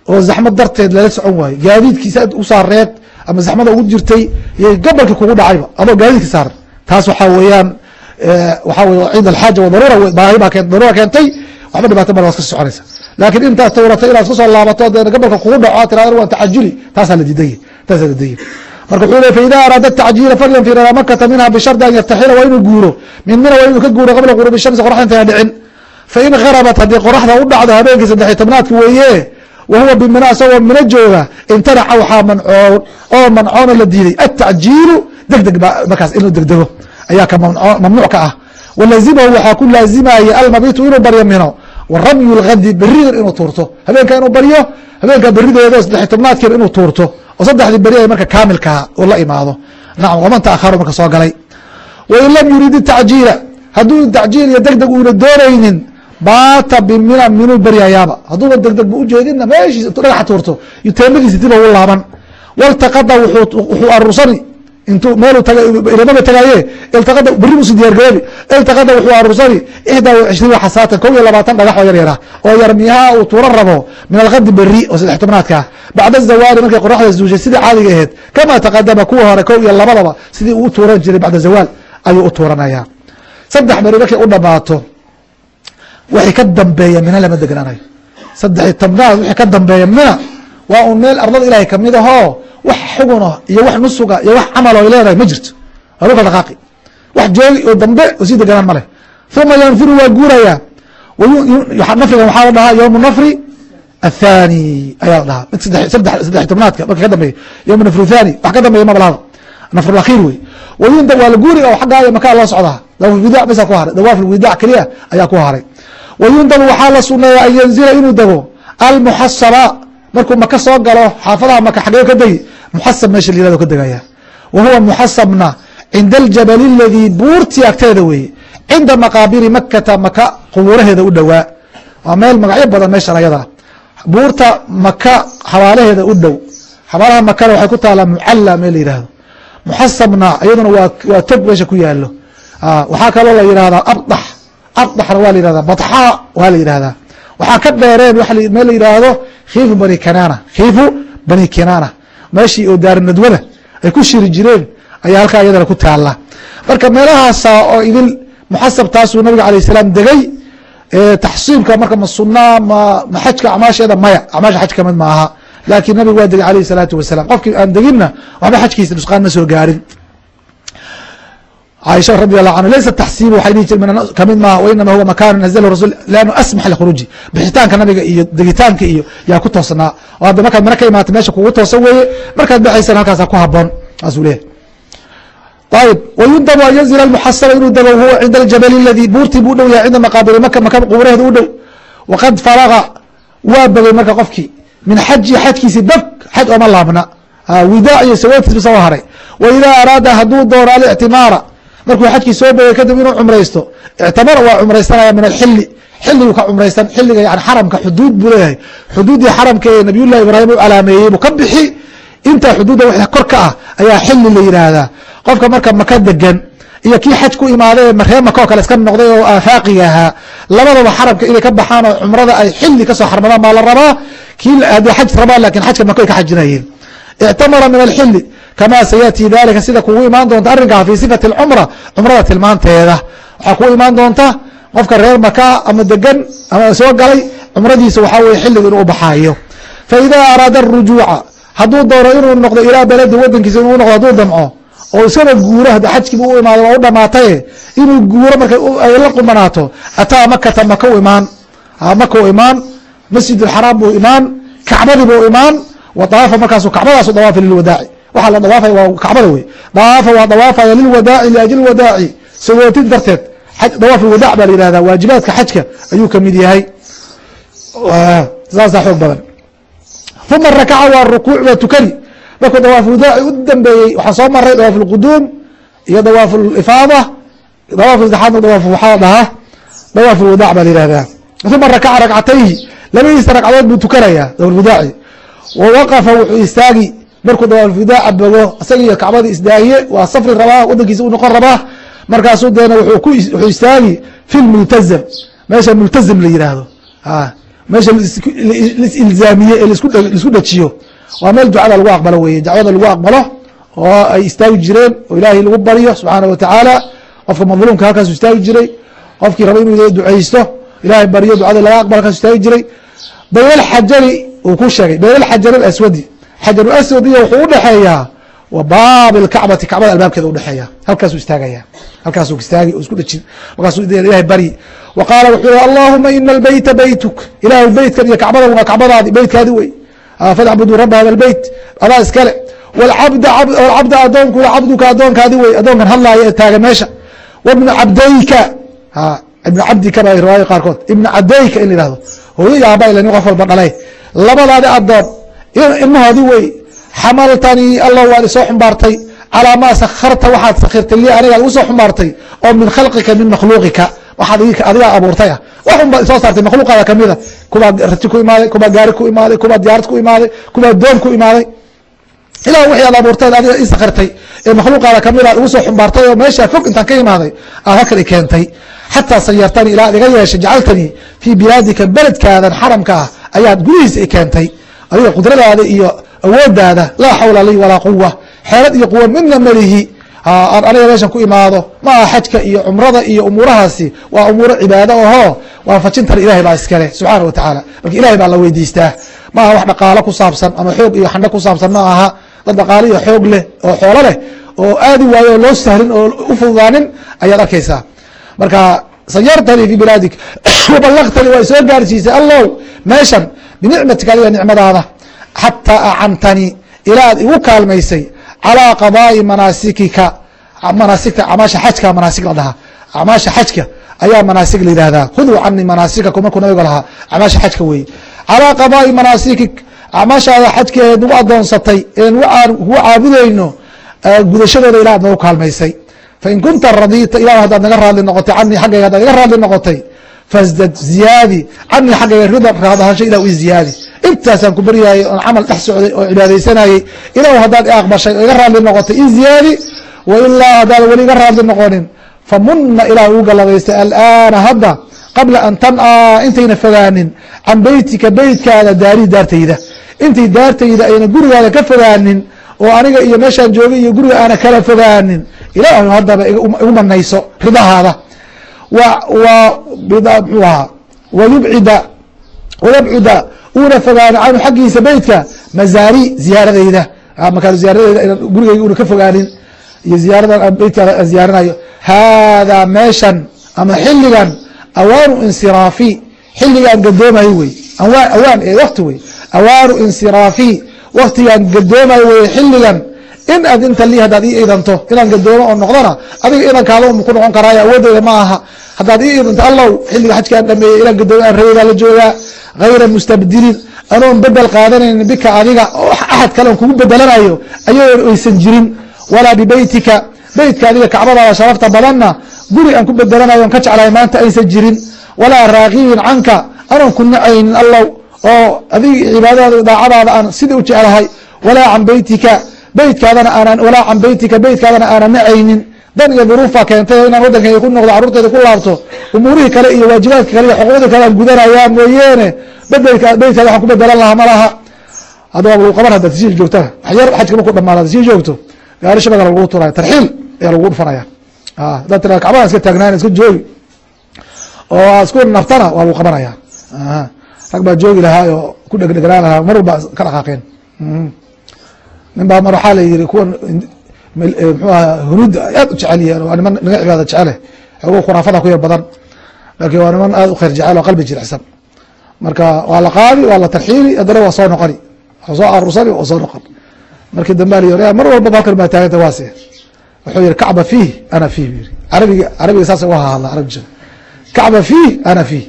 oo zaxmo darteed lala socon waayo. Gaadiidkiisa u saareed ama zaxmada ugu jirtay iyo gobolkii kugu dhacayba adoo gaadiidki saaran taas waxaa weeyaan waxaa wey cind alxaaja wadaruura baahi baa daruura keentay waxba dhibaato male waad ka soconaysa laakiin intaad tawratay inaad iska soo laabato dee gobolka kugu dhaco a tirada waan tacajuli taasaa la diiday marka wuxuu ley faida araada tacjiila falyanfir ilaa makata minha bishardi an yartaxila waa inuu guuro. Min mina waa inuu ka guuro qabla guruubi shamsi qoraxda intayna dhicin fain kharabat haddii qoraxda u dhacdo habeenkii saddexiy tobnaadki weeye wa huwa bimina isagoo mina jooga imtanaca waxaa mancoon oo mancoona la diiday. Atacjiilu deg deg ba markaas inuu degdego ayaa ka mamnuuc ka ah. Walazimahu waxaa ku laazimaya almabitu inuu baryo mino. Wa ramyu lgadi beridan inuu tuurto. Habeenka inuu baryo habeenka berideeda saddexiy tobnaadkiina inuu tuurto oo saddexdii beri ay marka kaamilkaa uu la imaado. Nacam waman taakharu marka soo galay. Wain lam yurid tacjiila hadduu tacjiil iyo deg deg uuna doonaynin baata bimina minuu beryayaaba hadduuba deg deg bu ujeedinna meeshiis intuu dhagaxa tuurto teemadiisi dib ugu laaban. Waltaqada wuxuu aruursani intuu meeluu ilamaba tagaaye iltaqada berri buusi diyaargaroobi iltaqada wuxuu aruursani ixdaa wa cishriina xasaatan kow iyo labaatan dhagax oo yar yara oo yarmiyaha uu tuuro rabo min alkadi beri oo saddex tobnaadka. Bacda zawaali markay qoraxda zuushay sidii caadiga aheyd kama taqadama kuwa hore kow iyo labadaba sidii uu tuuran jiray bacda zawaal ayuu u tuuranaya. Saddex beri markay u dhamaato wixii ka dambeeya mina lama degenaanayo saddex tobnaad wixii ka dambeeya mina waa un meel ardada ilaahay ka mid ahoo wax xuguna iyo wax nusuga iyo wax camal oo leedahay ma jirto. Luka dhaqaaqi wax joogi oo dambe oo sii deganaan ma leh. Uma yanfiru waa guurayaa nafrigan waxaa la dhahaa yowmu nafri athani ayaa la dhahaa. Mid saddex tobnaadka marka ka dambeeya. Yowmu nafri thani wax ka dambeeya maba lahaba nafr wey wayunda waa la guuriga oo xaggaaya makaa loo socdaa. Dawaafulwidac basa ku haray dawaafulwidac keliya ayaa ku haray wayundabu waxaa la suneeya an yanzila inuu dego almuxasaba markuu maka soo galo xaafadaha maka xagee ka degi muxasab meesha la ka degaya. Wa muxasabna cinda aljabali aladii buurtii agteeda weeye. Cinda maqaabiri makata maka qubuuraheeda u dhowaa waa meel magacyo badan meeshan ayadaa buurta maka xabaalaheeda u dhow. Xabaalaha makana waxay ku taalaa mucalla meel la yihahdo muxasabna iyaduna waa tog meesha ku yaalo waxaa kaloo la yihahdaa abdax. Abdaxna waa la yihahdaa badxaa waa la yihahdaa waxaa ka dheereen meel la yidhaahdo khiifu bani kanana khiifu bani kinana meeshii oo daarinadwada ay ku shiri jireen ayaa halkaa iyadana ku taala marka meelahaasa oo idil muxasab taasuu nabiga alayh salaam degay taxsiibka marka ma sunaa ma ma xajka acmaasheeda maya acmaasha xaj ka mid ma aha. Laakiin nabigu waa degay alayh salaatu wasalam qofkii aan deginna waxba xajkiisa nusqaan ma soo gaarin caaisha radi allahu anhu laysa taxsiibu waxay dhihi jir ka mid maaha wainama huwa makaanu nazlahu rasul lanu asmax likhuruuji bixitaanka nabiga iyo degitaanka iyo yaa ku toosnaa. Oo hadda markaad mana ka imaata meesha kugu toosan weeye markaad baxaysana halkaasa ku haboon saasuu leeyahy ayb wyundabu an yanzila muxasaba inuu dego huwa cinda aljabali اladii buurtii buu dhow yahay cinda maqaabiri maka maka qubureheeda u dhow. Waqad faraga waa bogay marka qofkii min xaji xajkiisi bog xaj ooma laabna. Widaac iyo sawaadkiis basoo haray wa idaa araada hadduu doono alictimaara markuu xajkii soo bogay kadib inuu cumraysto. Ictamara waa cumraysanaya min alxili xiligu ka cumraysan xilliga yani xaramka xuduud buu leeyahay. Xuduuddii xaramka ee nabiy llahi ibraahim u calaameeyey buu ka bixi. Intaa xuduudda w kor ka ah ayaa xili la yidhaahdaa qofka marka maka degan iyo kii xaj ku imaaday ree maka oo kale iska noqday oo aafaaqiga ahaa labadaba xaramka inay ka baxaan oo cumrada ay xili ka soo xarmadaan baa la rabaa. Kii haddii xaj rabaan laakiin xajka maka ay ka xajinayeen. Ictamara min alxili kama sayatii dalika sida kugu imaan doonta arrinkaa fi sifati cumra cumrada tilmaanteeda waxaa kugu imaan doonta qofka reer maka ama degan ama soo galay cumradiisa waxaa weye xilliga inuu ubaxaayo faida araada arujuuca hadduu doono inuu noqdo ilaa beledi wadankiisa inuu noqdo hadduu damco oo iskaba guuro hadda xajkiiba u imaaday waa u dhamaataye inuu guuro markay ay la qumanaato ataa makata maka imaan maka u imaan masjid alxaraam buu imaan kacbadii buu imaan wa dawaafa markaasu kacbadaasu dawaafa lilwadaaci waxaa la dawaafaya waa kacbada wey dawaafa waa dawaafaya lilwadaaci liajli wadaaci sagootin darteed dawaaf alwadaac baa la yihahdaa waajibaadka xajka ayuu ka mid yahay. Saasaa xoog badan. Uma rakaca waa rukuuc waa tukani markuu dawaafulwadaaci u dambeeyey waxaa soo maray dawaaf lquduum iyo dawaaf lifaada dawaaf saddexaadna dawaaf waxaa dhahaa dawaaf lwadaac baa la yihahdaa uma rakaca ragcatayhi labadiisa ragcadood buu tukanayaa dawaafulwadaaci wa waqafa wuxuu istaagi markuu dawaafulwadaaca bogo isaga iyo kacbadii isdaahiye waa safri rabaa wadankiisa u noqon rabaa. Markaasuu deena wuxuu istaagi fi lmultazam meesha multazam la yihahdo meesha lisilzaamiye ee la isku dhajiyo. Waa meel ducada lagu aqbalo weye dacwada lagu aqbalo oo ay istaagi jireen oo ilaahay lagu baryo subxaana wa tacaala qofka madluumka halkaasu istaagi jiray. Qofkii raba inuu ducaysto ilahay baryo ducada laga aqbalo halkaasu istaagi jiray. Bayl xajari uu ku sheegay bayl xajar aswadi xajar aswad iyo wuxuu udhexeeyaa wa baab اkacbati kacbada albaabkeeda udhexeeya halkaasuu istaagaya halkaasuu istaagi isku dhajin markaasuu ilahay baryi wa qaala wuxuu yihi allahuma ina albeyta beytuk ilahu beytkan iyo kacbadan waa kacbadaadi beytkaadi wey fadcbuduu raba hada beyt adaa iskale wlcabda adoonkuna cabduka adoonkaadi wey adoonkan hadlaaya ee taagan meesha wbna cabdayka ibna cabdika ba riwaaya qaarkood ibna cabdayka in la yihahdo hooyo iyo aaba ila qof walba dhalay labadaadi adoon ilmahoodi wey. Xamaltanii allah waad isoo xumbaartay. Calaa maa sakarta waxaad sakirtay li aniga igu soo xumbaartay oo min khalqika min makhluuqika. Waxaad adigaa abuurtay ah. Waxunbaad isoo saartay makhluuqaada kamida kubaa rati ku imaaday kubaa gaari ku imaaday kubaa diyaarad ku imaaday kubaa doon ku imaaday. Ilah wixii aad abuurtay adiga i sakirtay ee makhluuqaada kamida ad igu soo xumbaartay oo meeshaa fog intaan ka imaaday aad halkan i keentay. Xataa sayartanii ilaa ad iga yeeshay jacaltanii fii bilaadika beledkaadan xaramka ah ayaad gudihiisa i keentay adiga qudradaada iyo awoodaada laa xawla li walaa quwa xeelad iyo quwa midna malihi aan aniga meeshan ku imaado ma aha xajka iyo cumrada iyo umuurahaasi. Waa umuuro cibaado ahoo waafajintan ilahay baa iskale subxaana wa tacaala. Marka ilahay baa la weydiistaa. Ma aha wax dhaqaalo ku saabsan ama xoog iyo xandho ku saabsan ma aha. Dad dhaqaalo iyo xoog leh oo xoolo leh oo aadi waayo oo loo sahlin oo u fududaanin ayaad arkaysaa. Marka sayartanii fi bilaadik waballaqtanii waa isoo gaarsiisay allow meeshan binicmatika adiga nicmadaada xataa acantanii ilaa igu kaalmaysay calىa qadaa'i manaasikika manaasigta acmaasha xajka manaasig la dhahaa acmaasha xajka ayaa manaasig la yihahdaa khuduu canii manaasikakum markuu nabiga lahaa acmaasha xajka weeye. Calىa qadaa'i manaasikik acmaashaada xajkeed nagu adoonsatay ee kugu caabudeyno gudashadooda ilah ad nagu kaalmaysay. Fain kunta radita ilah haddaad naga raadli noqotay canii xaggayga haddaad iga raadli noqotay fasdad ziyaadi canii xaggayga ridan raadahasho ilah i ziyaadi intaasaan ku baryaayay oon camal dhex socday oo cibaadaysanayey ilahu haddaad i aqbashay oo iga raadli noqotay i ziyaadi wa ilaa haddaad weli iga raadli noqonin famuna ilah uu galladaystay alaana hadda qabla an tan'a intayna fogaanin can beytika beytkaada daari daartayda intay daartayda ayna gurigaada ka fogaanin oo aniga iyo meeshaan joogay iyo guriga aana kala fogaanin ilaahu haddaba igu manayso ridahaada wa mxuu ahaa. Wayubcida wayabcuda uuna fogaano canhu xaggiisa beytka mazaari ziyaaradayda makaan ziyaaradayda inan gurigayga una ka fogaanin iyo ziyaaradan beytkaada aan ziyaaranayo. Haadaa meeshan ama xiligan awaanu insiraafi. Xiligaan gadoomayo wey. Awaan awaan ee wakti wey. Awaanu insiraafi. Waktigaan gadoomayo wey xiligan in aad inta lii haddaad ii idanto inaan gadoomo oo noqdona adiga idankaada un ku noqon karaayo awoodeyda ma aha. Haddaad ii idanto allow xilliga xajkaan dhameeyey inaan gadoomo aan rabay baa la joogaa. Hayra mustabdilin anoon bedel qaadanaynin bika adiga oo axad kale on kugu bedelanayo ayadoon aysan jirin. Walaa bibeytika beytka adiga kacbadaada sharafta badanna guri aan ku bedelanayo ka jeclahay maanta aysan jirin. Walaa raaqibin canka anoon ku nacaynin allow oo adiga cibaadadaada daacadaada aan sidai u jeclahay. Walaa can beytika beytkaadana aanan walaa can beytika beytkaadana aanan nacaynin dan iyo duruufa keentay inaan waddankayga ku noqdo carruurteeda ku laabto umuurihii kale iyo waajibaadka kale iyo xuquuqdii kale aan gudanayaa mooyeene bedelka beytkaada waxaan ku bedelan lahaa ma laha. Hadda lagu qaban haddaad sii joogtana wax yar xajka marku dhamaado ad sii joogto gaari shabaga lagu turaya tarxiil ayaa lagu dhufanaya haddaad tira kacbadan iska taagnayn iska joogi oo isku naftana waa lagu qabanaya rag baa joogi lahaa oo ku dhegdhegnaan lahaa mar walba ka dhaqaaqeen nin baa mar waxaa la yiri kuwan mxuu aha hunuudda aad u jecel yihiin waa niman naga cibaada jecele xoogo khuraafada ku yar badan laakiin waa niman aad u khayr jecel oo qalbi jilicsan. Marka waa la qaadi waa la tarxiili haddana waa soo noqoni waa soo arursani waa soo noqon. Markii dambe la yiri mar walba halkan baa taaganta waase wuxuu yihi kacba fiih ana fiih bu yiri carabiga carabiga saas uga hadla carabija kacba fiih ana fiih.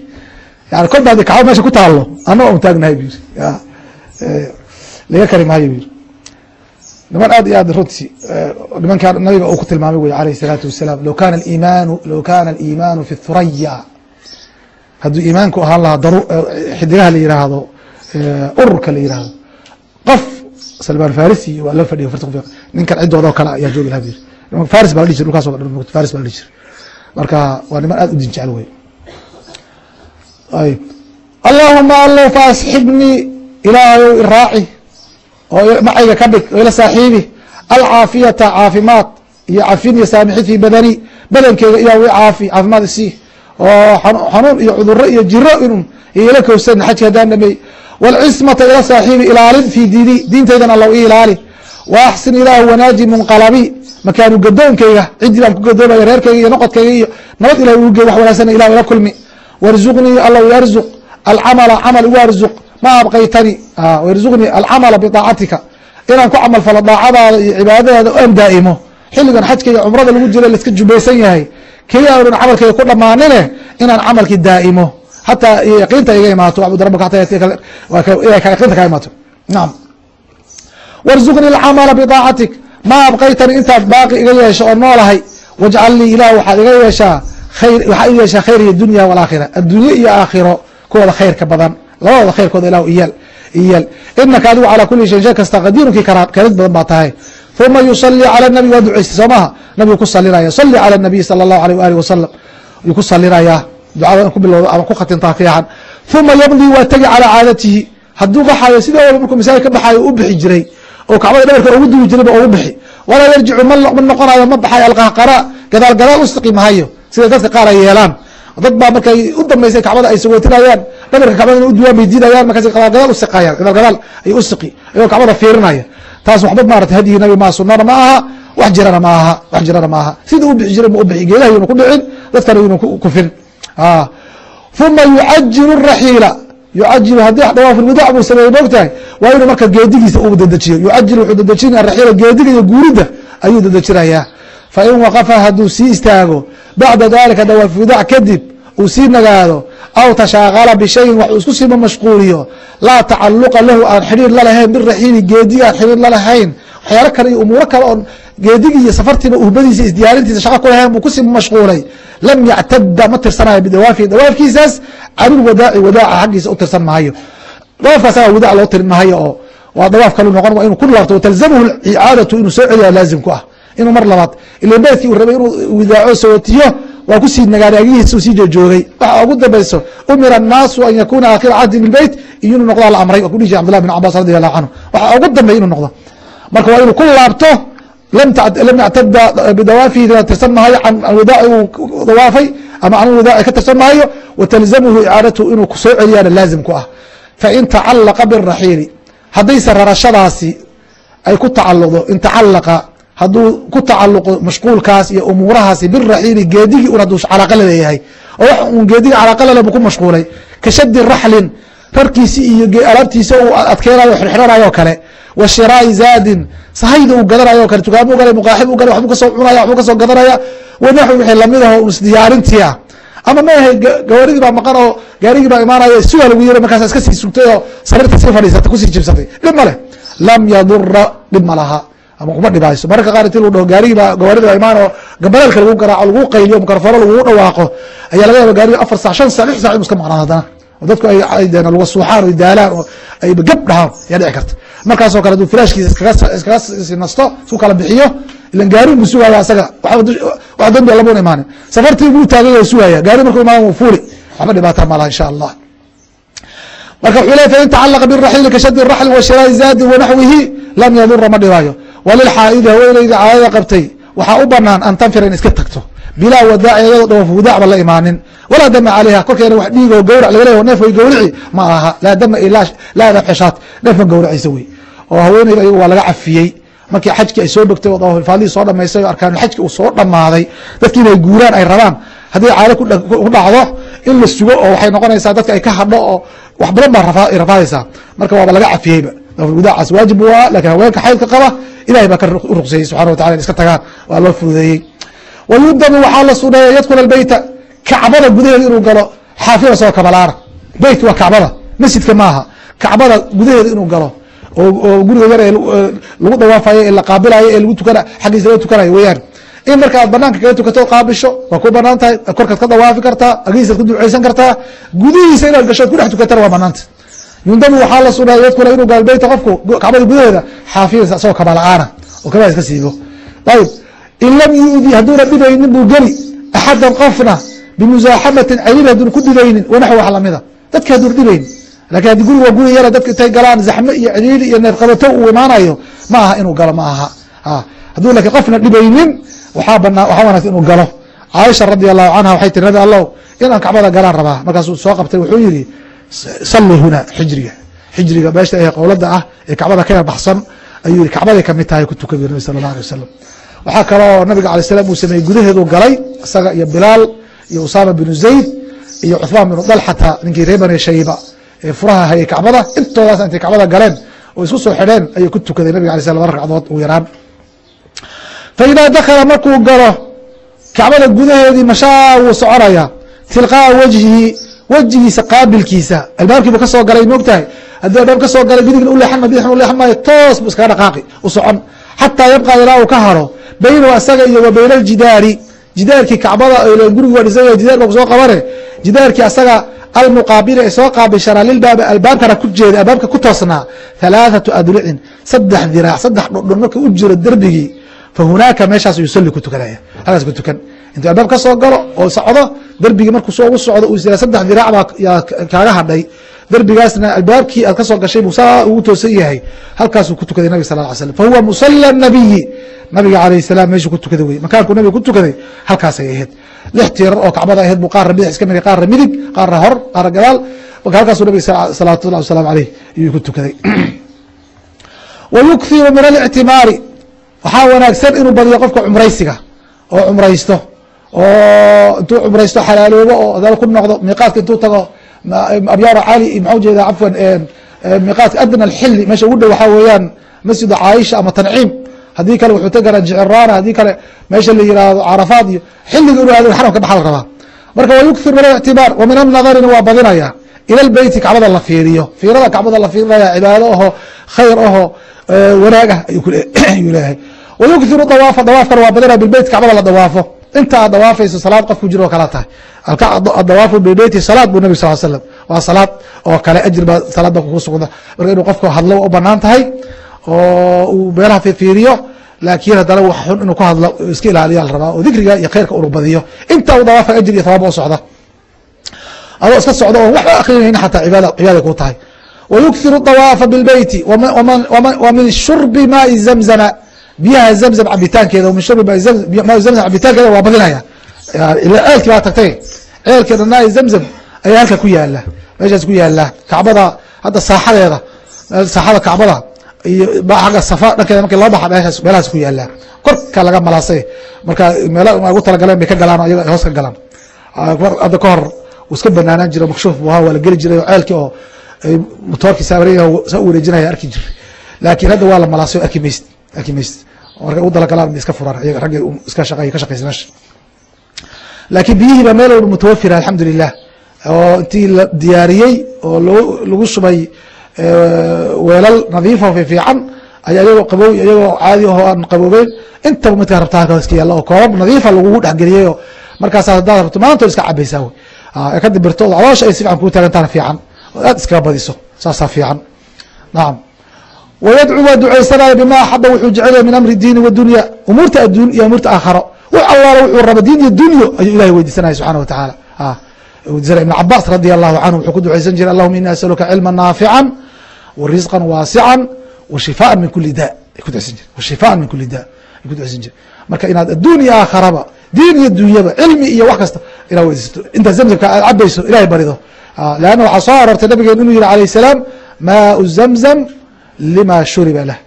Yani kolba haddii kacba meesha ku taalo annaga un taagnahay bu yiri laga kari maayo bu yiri niman aad iyo aad runtii nimankaa nabiga uu ku tilmaamay wey alayh الsalaatu wasalaam low kana iimaanu low kana aliimaanu fi thuraya hadduu iimaanku ahaan lahaa daru xidigaha la yiraahdo ururka la yiraahdo qof salmaan farisi waa la fadhiya ninkan ciddooda oo kale ayaa joogi laha bir faris baa la dhihi jir dhulkaas faris baa la dhihi jir marka waa niman aad u din jecel wey ayb allahuma allow faasxibnii ilaahayow iraaci oo macayga ka dhig oo ila saaxiibi. Alcaafiyata caafimaad iyo cafin iyo saamixid fi badani badankeyga ilah wi caafi caafimaad isii. Oo xanuun iyo cuduro iyo jiro iyo ila kowsan xajki haddaan dhameey wاlcismata ila saaxiibi ilaalin fi diini diintaydan allow i ilaali. Wa axsin ilahu wanaaji munqalabi makaanu gadoonkeyga ciddii baan ku gadoomaya reerkeyga iyo noqodkeyga iyo nabad ilah ugu gey wax wanaagsan ilah ila kulmi. Warzuqnii allow yarzuq. Alcamala camal igu arzuq ma abqaytani warzuqnii alcamala biطaacatika inaan ku camal falo daacadaada iyo cibaadadaada aan daa'imo. Xilligan xajkaiyo cumrada lagu jiro laiska jubaysan yahay. Keliya unan camalkayga ku dhamaanine inaan camalkii daa'imo. Hataa yaqiinta iga imaato wacbud rabaka hata yaqiinta ka imaato. Naam. Warzuqnii alcamala bidaacatik. Ma abqaytani intaad baaqi iga yeesho oo noolahay. Wajcal lii ilah waxaad iga yeeshaa waxaad i yeeshaa khayr iyo dunya walaakhira adduunye iyo aakhiro kuwooda khayrka badan labadooda khayrkooda ilah iyal iyal inaka adigu calaa kuli shayin shay kasta qadiirunkii karid badan baa tahay. Uma yusalii cala nabi waa ducaystay soo maha nabigu ku salinaya sali cala nabiy sala allahu aleyh waali wasalam yuu ku salinayaa ducada in ku bilowdo ama ku khatintaa fiican. Uma yamdii waa tegi calaa caadatihi. Hadduu baxayo sidoo waba markuu masaajid ka baxayo u bixi jiray. Oo kacbada dhabarka ugu duwi jirayba ugu bixi. Walaa yarjicu ma noqonayo ma baxayo alqahqara gadaal gadaal u siqi mahayo sida dadka qaar ay yeelaan dad baa markay u dambeysay kacbada ay sagootinayaan dhabarka kacbada in u duwaan bay diidayaan markaas gadaal gadaal u siqayaan gadaal gadaal ay u siqi ayagoo kacbada fiirinaya taas waxba maarata hadyi nabi maa sunana ma aha wax jirana ma aha wax jirana ma aha. Sida u bixi jiray ma u bixi geedaha yuuna ku dhicin dadkana yuuna kufin uma yucajilu raxiila yucajilu haddii dawaafulwadaac buu sameeyey moogtahay waa inuu marka geedigiisa uu dedejiyo yucajil wuxuu dedejinaya raxiila geediga iyo guuridda ayuu dedejinayaa fain waqafa hadduu sii istaago bacda dalika dawaafulwadaac kadib uu sii nagaado aw tashaaqala bishayin wax uu isku siima mashquuliyo laa tacaluqa lahu aan xidhiir lalahayn biraxiili geedi aan xidhiir lalahayn waxyaalo kale iyo umuuro kale oon geedigii iyo safartiiba uhbadiisa isdiyaarintiisa shaqa ku lahayn buu ku sii mashquulay. Lam yactada ma tirsanayo bidawaafihi dawaafkiisaas canilwadaaci wadaaca xaggiisa u tirsan maayo. Dawaafka asaga wadaac loo tirin maayo oo waa dawaaf kalu noqon waa inuu ku laabto watalzamhu icaadatu inuu soo celiya laazim ku ah inuu mar labaad ila beedkii uu rabay inuu widaaco sootiyo waa kusii nagaanaagihiisa sii joojoogay waxa ugu dambayso umira الnaasu an yakuna akhira cahdi bاlbeyt iyo inuu noqdaa la amray waa ku dhihi jir abdullah بn cabaas radi allahu canhu waxa ugu dambay inuu noqdo marka waa inuu ku laabto lam yactada bidawaafihi tirsan maayo can wadaaci uu dawaafay ama can wadaaci ka tirsan maayo watalzamhu icaadatu inuu soo celiyaana laazim ku ah fain tacalaqa bالraxiili haddayse rarashadaasi ay ku tacaluqdo in tacalaqa hadduu ku tacaluqo mashquulkaas iyo umuurahaasi biraxiili geedigii un hadduu calaaqa la leeyahay oo wax un geedigii calaaqa lale buu ku mashquulay ka shadi raxlin rarkiisi iyo alaabtiisa uu adkeynayo xirxiranayo kale wa shiraa'i zaadin sahayda uu gadanayo kale tukaamuu galay muqaaxib u galay waxbuu ka soo cunaya waxbuu ka soo gadanaya wanaxu wixii la mid aho isdiyaarintii ah ama maahay gawaaridii baa maqan oo gaarigii baa imaanaya sugaa lagu yiri markaas iska sii sugtay oo sariirta sii fadhiisatay ku sii jibsatay. Dhib ma leh. Lam yadura dhib ma laha ama kuma dhibaaso mararka qaar inti lu dhaho gaarigii baa gawaarida baa imaan oo gambaleelka lagu garaaco lagu qayliyo mikrofoono lagugu dhawaaqo ayaa laga yaaba gaariga afar sac shan sac lix sac inu iska maqnaan haddana. Oo dadku ay deen laga suuxaan o daalaan oo ay gab dhahaan ayaa dhici karta. Markaasoo kale haduu firaashkiisa iskaga nasto isku kala bixiyo ilan gaarin buu sugaya asaga wax dambi labuna imaanin. Safartii buu taagay oo sugaya gaari markuu imaan wuu fuuli. Waxba dhibaata malaha insha allah. Marka wuxuu le fain tacalaqa biraxiili ka shadi raxli wa shiraai zaadin wanaxwihi lam yadura ma dhibaayo walilxaa'idi haweeneyda caadada qabtay waxaa u banaan an tanfira in iska tagto. Bilaa wadaaci iyadoo dhawaf wadaacba la imaanin. Walaa dama calayha korkeena wax dhiig oo gawrac laga leeyaho neef way gawrici ma aha. Laa dama laa dabxishaat neefkan gawracaysa wey. Oo haweeneyda ayagu waa laga cafiyey. Markii xajkii ay soo dhogtay oo dawaafilfaadihii soo dhamaystay oo arkaanulxajki uu soo dhammaaday dadki inay guuraan ay rabaan. Haddii caado ku dhacdo in la sugo oo waxay noqonaysaa dadka ay ka hadho oo wax badan baa rafaadaysaa marka waaba laga cafiyeyba dawaafilwadaacaas waajib ah laakiin haweenka xaydka qaba ilahay baa ka ruqseeyey subxana wa tacala in iska tagaan waa loo fududeeyey. Wayudamu waxaa la suneeya yadkula beyta kacbada gudaheeda inuu galo xaafida soo kabalaana beyt waa kacbada masjidka maaha kacbada gudaheeda inuu galo oo guriga yar ee lagu dawaafayo ee la qaabilayo ee lagu tukana xaggiisa laga tukanayo weyaan in marka aad banaanka kaga tukato qaabisho waa ku bannaan tahay korkaad ka dawaafi kartaa agiisaad ku duceysan kartaa gudihiisa inaad gasho ad ku dhex tukatana waa banaanta yundamu waxaa la suneeya yadkula inuu galo beyta qofku kacbada gudaheeda xaafida isagoo kabala-aana oo kabaa iska siibo. Ayib. In lam yudi hadduuna dhibaynin buu geli axadan qofna bimusaaxamatin cayib hadduuna ku dhidaynin wanaxw wax lamida dadka hadduuna dhibaynin laakiin haddii guriga guri yara dadka intay galaan zaxme iyo ciriiri iyo neefqabato uu imaanayo ma aha inuu galo ma aha. Hadduu laakiin qofna dhibaynin waxaa banaa waxaa wanagsan inuu galo. Caaisha radi allahu canha waxay tiri nabi allow inaan kacbada galaan rabaa. Markaasuu soo qabtay wuxuu yihi salli huna xijriga. Xijriga meesha ee qowlada ah ee kacbada ka baxsan ayuu kacbaday ka mid tahay ku tuka bu nabi sala allah alay wasalam waxaa kaloo nabiga alay slam uu sameeyey gudaheedu galay isaga iyo bilaal iyo usaama binu zayd iyo cuثmaan binu dalxata ninkii reer bani shayba ee furaha hayay kacbada. Intoodaas intay kacbada galeen oo isku soo xidheen ayuu ku tukaday nabiga alay slam laba ragcadood yaraan. Faidaa dakala markuu galo kacbada gudaheedii mashaa wuu soconaya tilqaaa wajhihi wejigiisa qaabilkiisa. Albaabkiibu ka galay moogtahay haddii albaab ka galay bidigna u leexan ma bidixna u leexan maayo toos buu iskaga dhaqaaqi u socon. Xataa yabqa ilaa uu ka haro baynahu asaga iyo wa aljidaari. Jidaarkii kacbada gurigu waa dhisan yahay jidaar baa ku soo qabane. Jidaarkii asaga almuqaabili ee soo qaabilshanaa lilbaabi albaabkana ku jeeda albaabka ku toosnaa halaathatu adricin saddex diraac saddex dhudhun marka u jiro derbigii fa hunaaka meeshaas yusalli ku tukanaya halkaas ku tukan intuu albaab ka soo galo oo socdo derbigii markuu soo ugu socdo uu isira saddex diraac baa kaaga hadhay. Derbigaasna albaabkii aad ka soo gashay buu saa ugu toosan yahay. Halkaasuu ku tukaday nabig sal ly slam fahuwa musala nabiyi nabiga alayh salaam meeshuu ku tukaday wey. Makaankuu nabiga ku tukaday halkaasay ahayd. Lix tiirar oo kacbada ahayd buu qaarna bidix iska maray qaarna midig qaarna hor qaarna gadaal. Marka halkaasuu nabiga salawatullahi wasalaamu aleyh ayuu ku tukaday. Wa min alictimaari waxaa wanaagsan inuu badiyo qofka cumraysiga oo cumraysto oo intuu cumraysto xalaaloobo oo adaal ku noqdo miiqaadka intuu tago abyaar cali maxaa ujeeda cafwan miiqaadka adna alxili meesha ugu dhow waxaa weeyaan masjida caaisha ama tanciim. Haddii kale wuxuu tagara jiciraana haddii kale meesha la yihahdo carafaad iyo xilliga inuu aado xaramka dhaxal rabaa marka wa yukthir min alictibaar wa min annadarina waa badinaya. Ila lbeyti kacbada la fiiriyo. Fiirada kacbada la fiirinaya cibaado aho khayr aho wanaag ah ayuu leeyahay. Wayukhiru dawaafa dawaafkana waa badana bilbeyt kacbada la dawaafo inta aad dawaafayso salaad qof jiro kala tahay. Adawaafu bilbeyti salaad buu nabig sal slam waa salaad oo kale ajir baa salaada kugu sugda. Marka inuu qofka hadlo u bannaan tahay oo uu meelaha fiiriyo laakiin haddana wax xun inuu ka hadlo iska ilaaliya la rabaa. Oo dikriga iyo khayrka unu badiyo. Inta uu dawaafa ajir iyo thawaab oo socda adoo iska socda oon waxba akrinayna xataa cibaada ku tahay. Wayukhiru dawaafa bilbeyti wa shurbi maai zamzama biyaha zamzam cabitaankeeda min shurbi maa zamzam cabitaankeeda waa badinaya. Ceelkii baa tagtay. Ceelkeeda maai zamzam ayaa halka ku yaalla meeshaas ku yaalla kacbada hadda saaxadeeda saaxada kacbada iyo agga safa dhankeeda marki loo baxa meeshaas meelahaas ku yaalla korka laga malaasay. Marka meela ugu talagaleen bay ka galaan ayaga hoos ka galaan. Hadda ka hor uu iska banaanaan jiro makshuuf bu ahaa waa la geli jiray oo ceelkii oo motoorkii saaraya saa u wareejinaya arki jiray. Laakiin hadda waa la malaasay o arki maysid maysid markay u dalagalaan bay iska furaan iyaga raggi iska shaqeey ka shaqeysa meesha. Laakiin biyihii baa meel walba mutawafira alxamdu lilah oo intii la diyaariyey oo lagu shubay weelal nadiifo fiican aya iyagoo qabow iyagoo caadi aho aan qaboobeyn intaba midkaa rabtaa iska yaalla oo koobab nadiifa lagugu dhexgeliyey oo markaasaa haddaad rabto maanta iska cabaysaa wey. Ee ka dibirto oo caloosha ay si fiican kuu taagantaana fiican. Oo aad iskaga badiso saasaa fiican. Nacam wayadcu waa ducaysanaya bima axaba wuxuu jecelya min amri diini wadunya umuurta adduun iyo umuurta aakharo wax allaala wuxuu raba diin iyo dunyo ayuu ilahay weydiisanaya subxana wa tacaala weydiisanaya ibn cabaas radi allahu canhu wuxuu ku ducaysan jiray allahuma ini asaluka cilma naafican wa risqan waasican wa shifaan min kuli da ay ku ducaysan jire wa shifaan min kuli da ay ku ducaysan jire marka inaad adduun iyo aakharaba diin iyo dunyaba cilmi iyo wax kasta inaad weydiisato intaad zamzamka aad cabayso ilahay barido leanna waxaa soo aroortay nabigeen inuu yihi alayh salaam maau zamzam lima shuriba lah.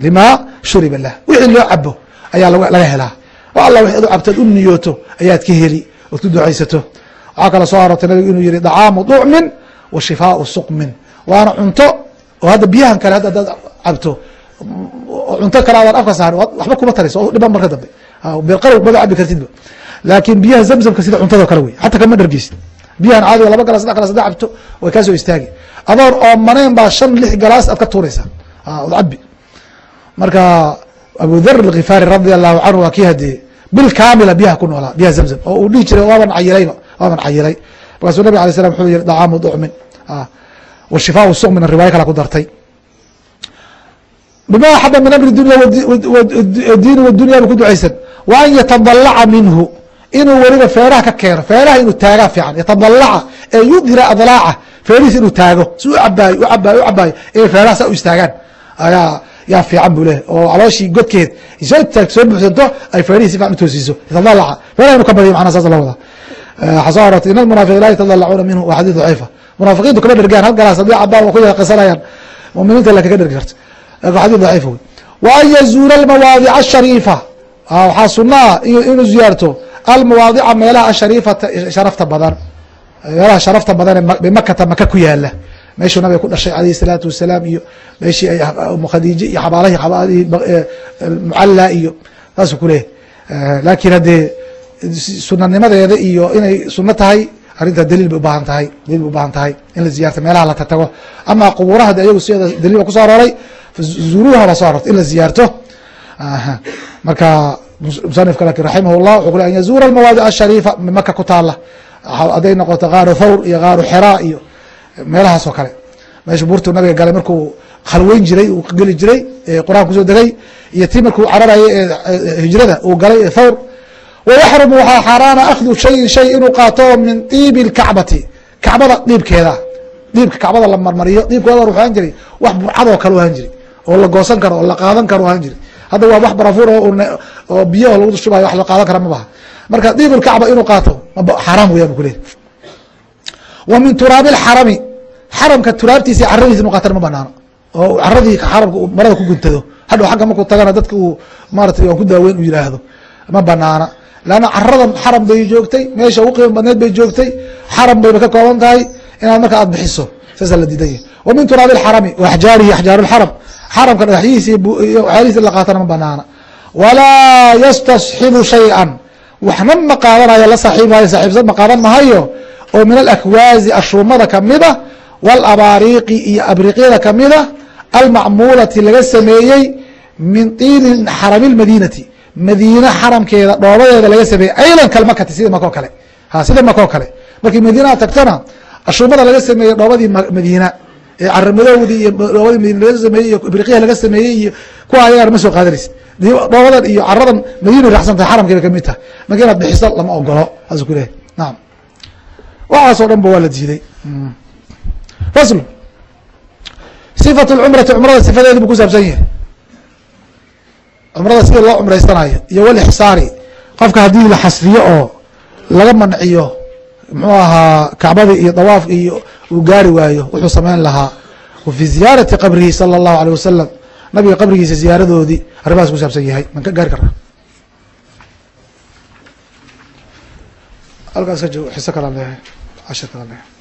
Lima shuriba lah. Wixii loo cabo ayaa laga helaa. O alla wixi ad u cabto ad u niyooto ayaad ka heli ood ku ducaysato. Waxaa kale soo aroortay nabigu inuu yihi dacaamu ducmin wa shifaau suqmin. Waana cunto oo hadda biyahan kale hadda adaad cabto. Cunto kale adaan afka saari waxba kuma tarayso o dhiban marka dambe. Beqalow maba cabi kartidba. Laakin biyaha zamzamka sida cuntado kale wey xataa kama dhargeysid. Biyahan caadiga laba galas saddex galas haddaa cabto way kaa istaagi adoon oo manayn baa shan lix galaas aad ka tuuraysaa. Od cabi marka abu dhar alkhifaari radi allahu canhu waa kii hadee bil kaamila biyaha ku noolaa biyaha zamzam. Oo uu dhihi jiray waaban cayilayba waaban cayilay markaasuu nabig alay slam wuxuu yihi dacaamu ducmin wa shifaau suqmin riwaayo kala ku dartay. Bima axaba min amri dunya diini wadunya bu ku ducaysan. Wa an yatadalaca minhu inuu weliba feeraha ka keeno feeraha inuu taagaa fiican yatadalaca ee yudhira adlaaca feerihiis inuu taago. Si u cabaayo u cabaayo u cabaayo inay feeraha saa u istaagaan. Ayaa yaa fiican buu lehay oo calooshii godkeed soo taag soo buxsanto ay feerihii si fiican utoosiiso yatadalaca feeraha inuu ka badiyo macnaha saas la wada waxaa soo aroortay in almunaafiqiin laa yatadalacuuna minhu waa xadiid daciifa. Munaafiqiintu kama dhergaan hal galaas haddii cabaan waa ku yaqisanayaan muminiinta la kaga dhergi karta. Lakin xadid daciif wey wa an yazuura almawaadica ashariifa waxaa sunaa inuu ziyaarto almawaadica meelaha ashariifata sharafta badan meelaha sharafta badan bimakata maka ku yaalla meeshuu nabiga ku dhashay alayh الsalaatu wasalaam iyo meeshii khadiije iyo xabaalahii mucalla iyo saasuu kuleeyahy laakiin haddee sunanimadeeda iyo inay suno tahay arrintaa daliil bay ubaahan tahay daliil bay ubaahan tahay in la ziyaarto meelaha la tatago. Ama qubuuraha de ayagu sideeda daliil ba kuso arooray zuruuha baa so arortay in la ziyaarto. Marka musanifka laakiin raximah llah wuxuu ku le an yazuura almawaadic ashariifa maka ku taala hadday noqoto kaaru thawr iyo kaaru xeraa iyo meelahaas oo kale. Meeshu buurtuu nabiga galay markuu khalweyn jiray uu geli jiray qur'aan ku soo degay iyo tii markuu cararayay ee hijrada uu galay ee thawr wayaxrumu waxaa xaaraana akhdu shayin shay inuu qaato min diibi lkacbati kacbada dhiibkeeda. Dhiibka kacbada la marmariyo dhiibkooda wuxuu ahaan jiray wax burcad oo kale u ahaan jiray oo la goosan karo oo la qaadan karo ahaan jiray. Hadda waa wax barafuur oo biyaho lagu shubayo wax la qaadan kara ma marka diib lkacba inuu qaato xaaraam weyan bu ku leeyahy wa min turaabi lxarami xaramka turaabtiisa caradiisa inu ma banaano oo caradii xaramka marada ku guntado hadhow xagga markuu tagana dadka uu maaratay aan ku daaweyn u yidhaahdo ma banaana leanna caradan xaram bay joogtay meesha ugu qiimo badneed bay joogtay xaram bayba ka kooban tahay inaad marka aad bixiso. Saasa la diidan yahy wa min turaabi lxarami wa axjaarihi axjaaru lxaram xaramka dhagaxyihiisa iyo waxyaalihiisa la qaatana ma banaana walaa yastasxibu shay-an waxna ma qaadanayo la saaxiib maayo saaxiibsad ma qaadan mahayo oo min alakwaazi ashuumada kamida walabaariiqi iyo abriiqyada kamida almacmuulati laga sameeyey min tiini xarami lmadiinati madiine xaramkeeda dhoobadeeda laga sameeyey aydan kalmakati sida makoo kale. Ha sida makoo kale. Markii madiina ad tagtana ashuumada laga sameeyey dhoobadii madiina ee caramadowdii iyo dhoobadii madiina laga sameeyey iyo ibriqiya laga sameeyey iyo kuwa ayagaan ma soo qaadanaysid. Dhoobadan iyo caradan madiina raxsan tahay xaramkay bay ka mid tahay. Marka inaad bixiso lama ogolo saasuu ku lehay naam. Waxaas oo dhan ba waa la diiday. Faslu sifatu lcumrati cumrada sifadeedi buu ku saabsan yahay. Cumrada sida loo cumraysanayo iyo walixsaari qofka haddii la xasriyo oo laga manciyo muxuu ahaa kacbada iyo dawaafka iyo uu gaari waayo wuxuu samayn lahaa. Wa fi ziyaarati qabrihi sala allahu aleyh wasalam nabiga qabrigiisa ziyaaradoodii arrimahaas ku saabsan yahay. Man ka gaari karaa halkaas ka xiso kalaan leeyahay cashir kalaan leeyahay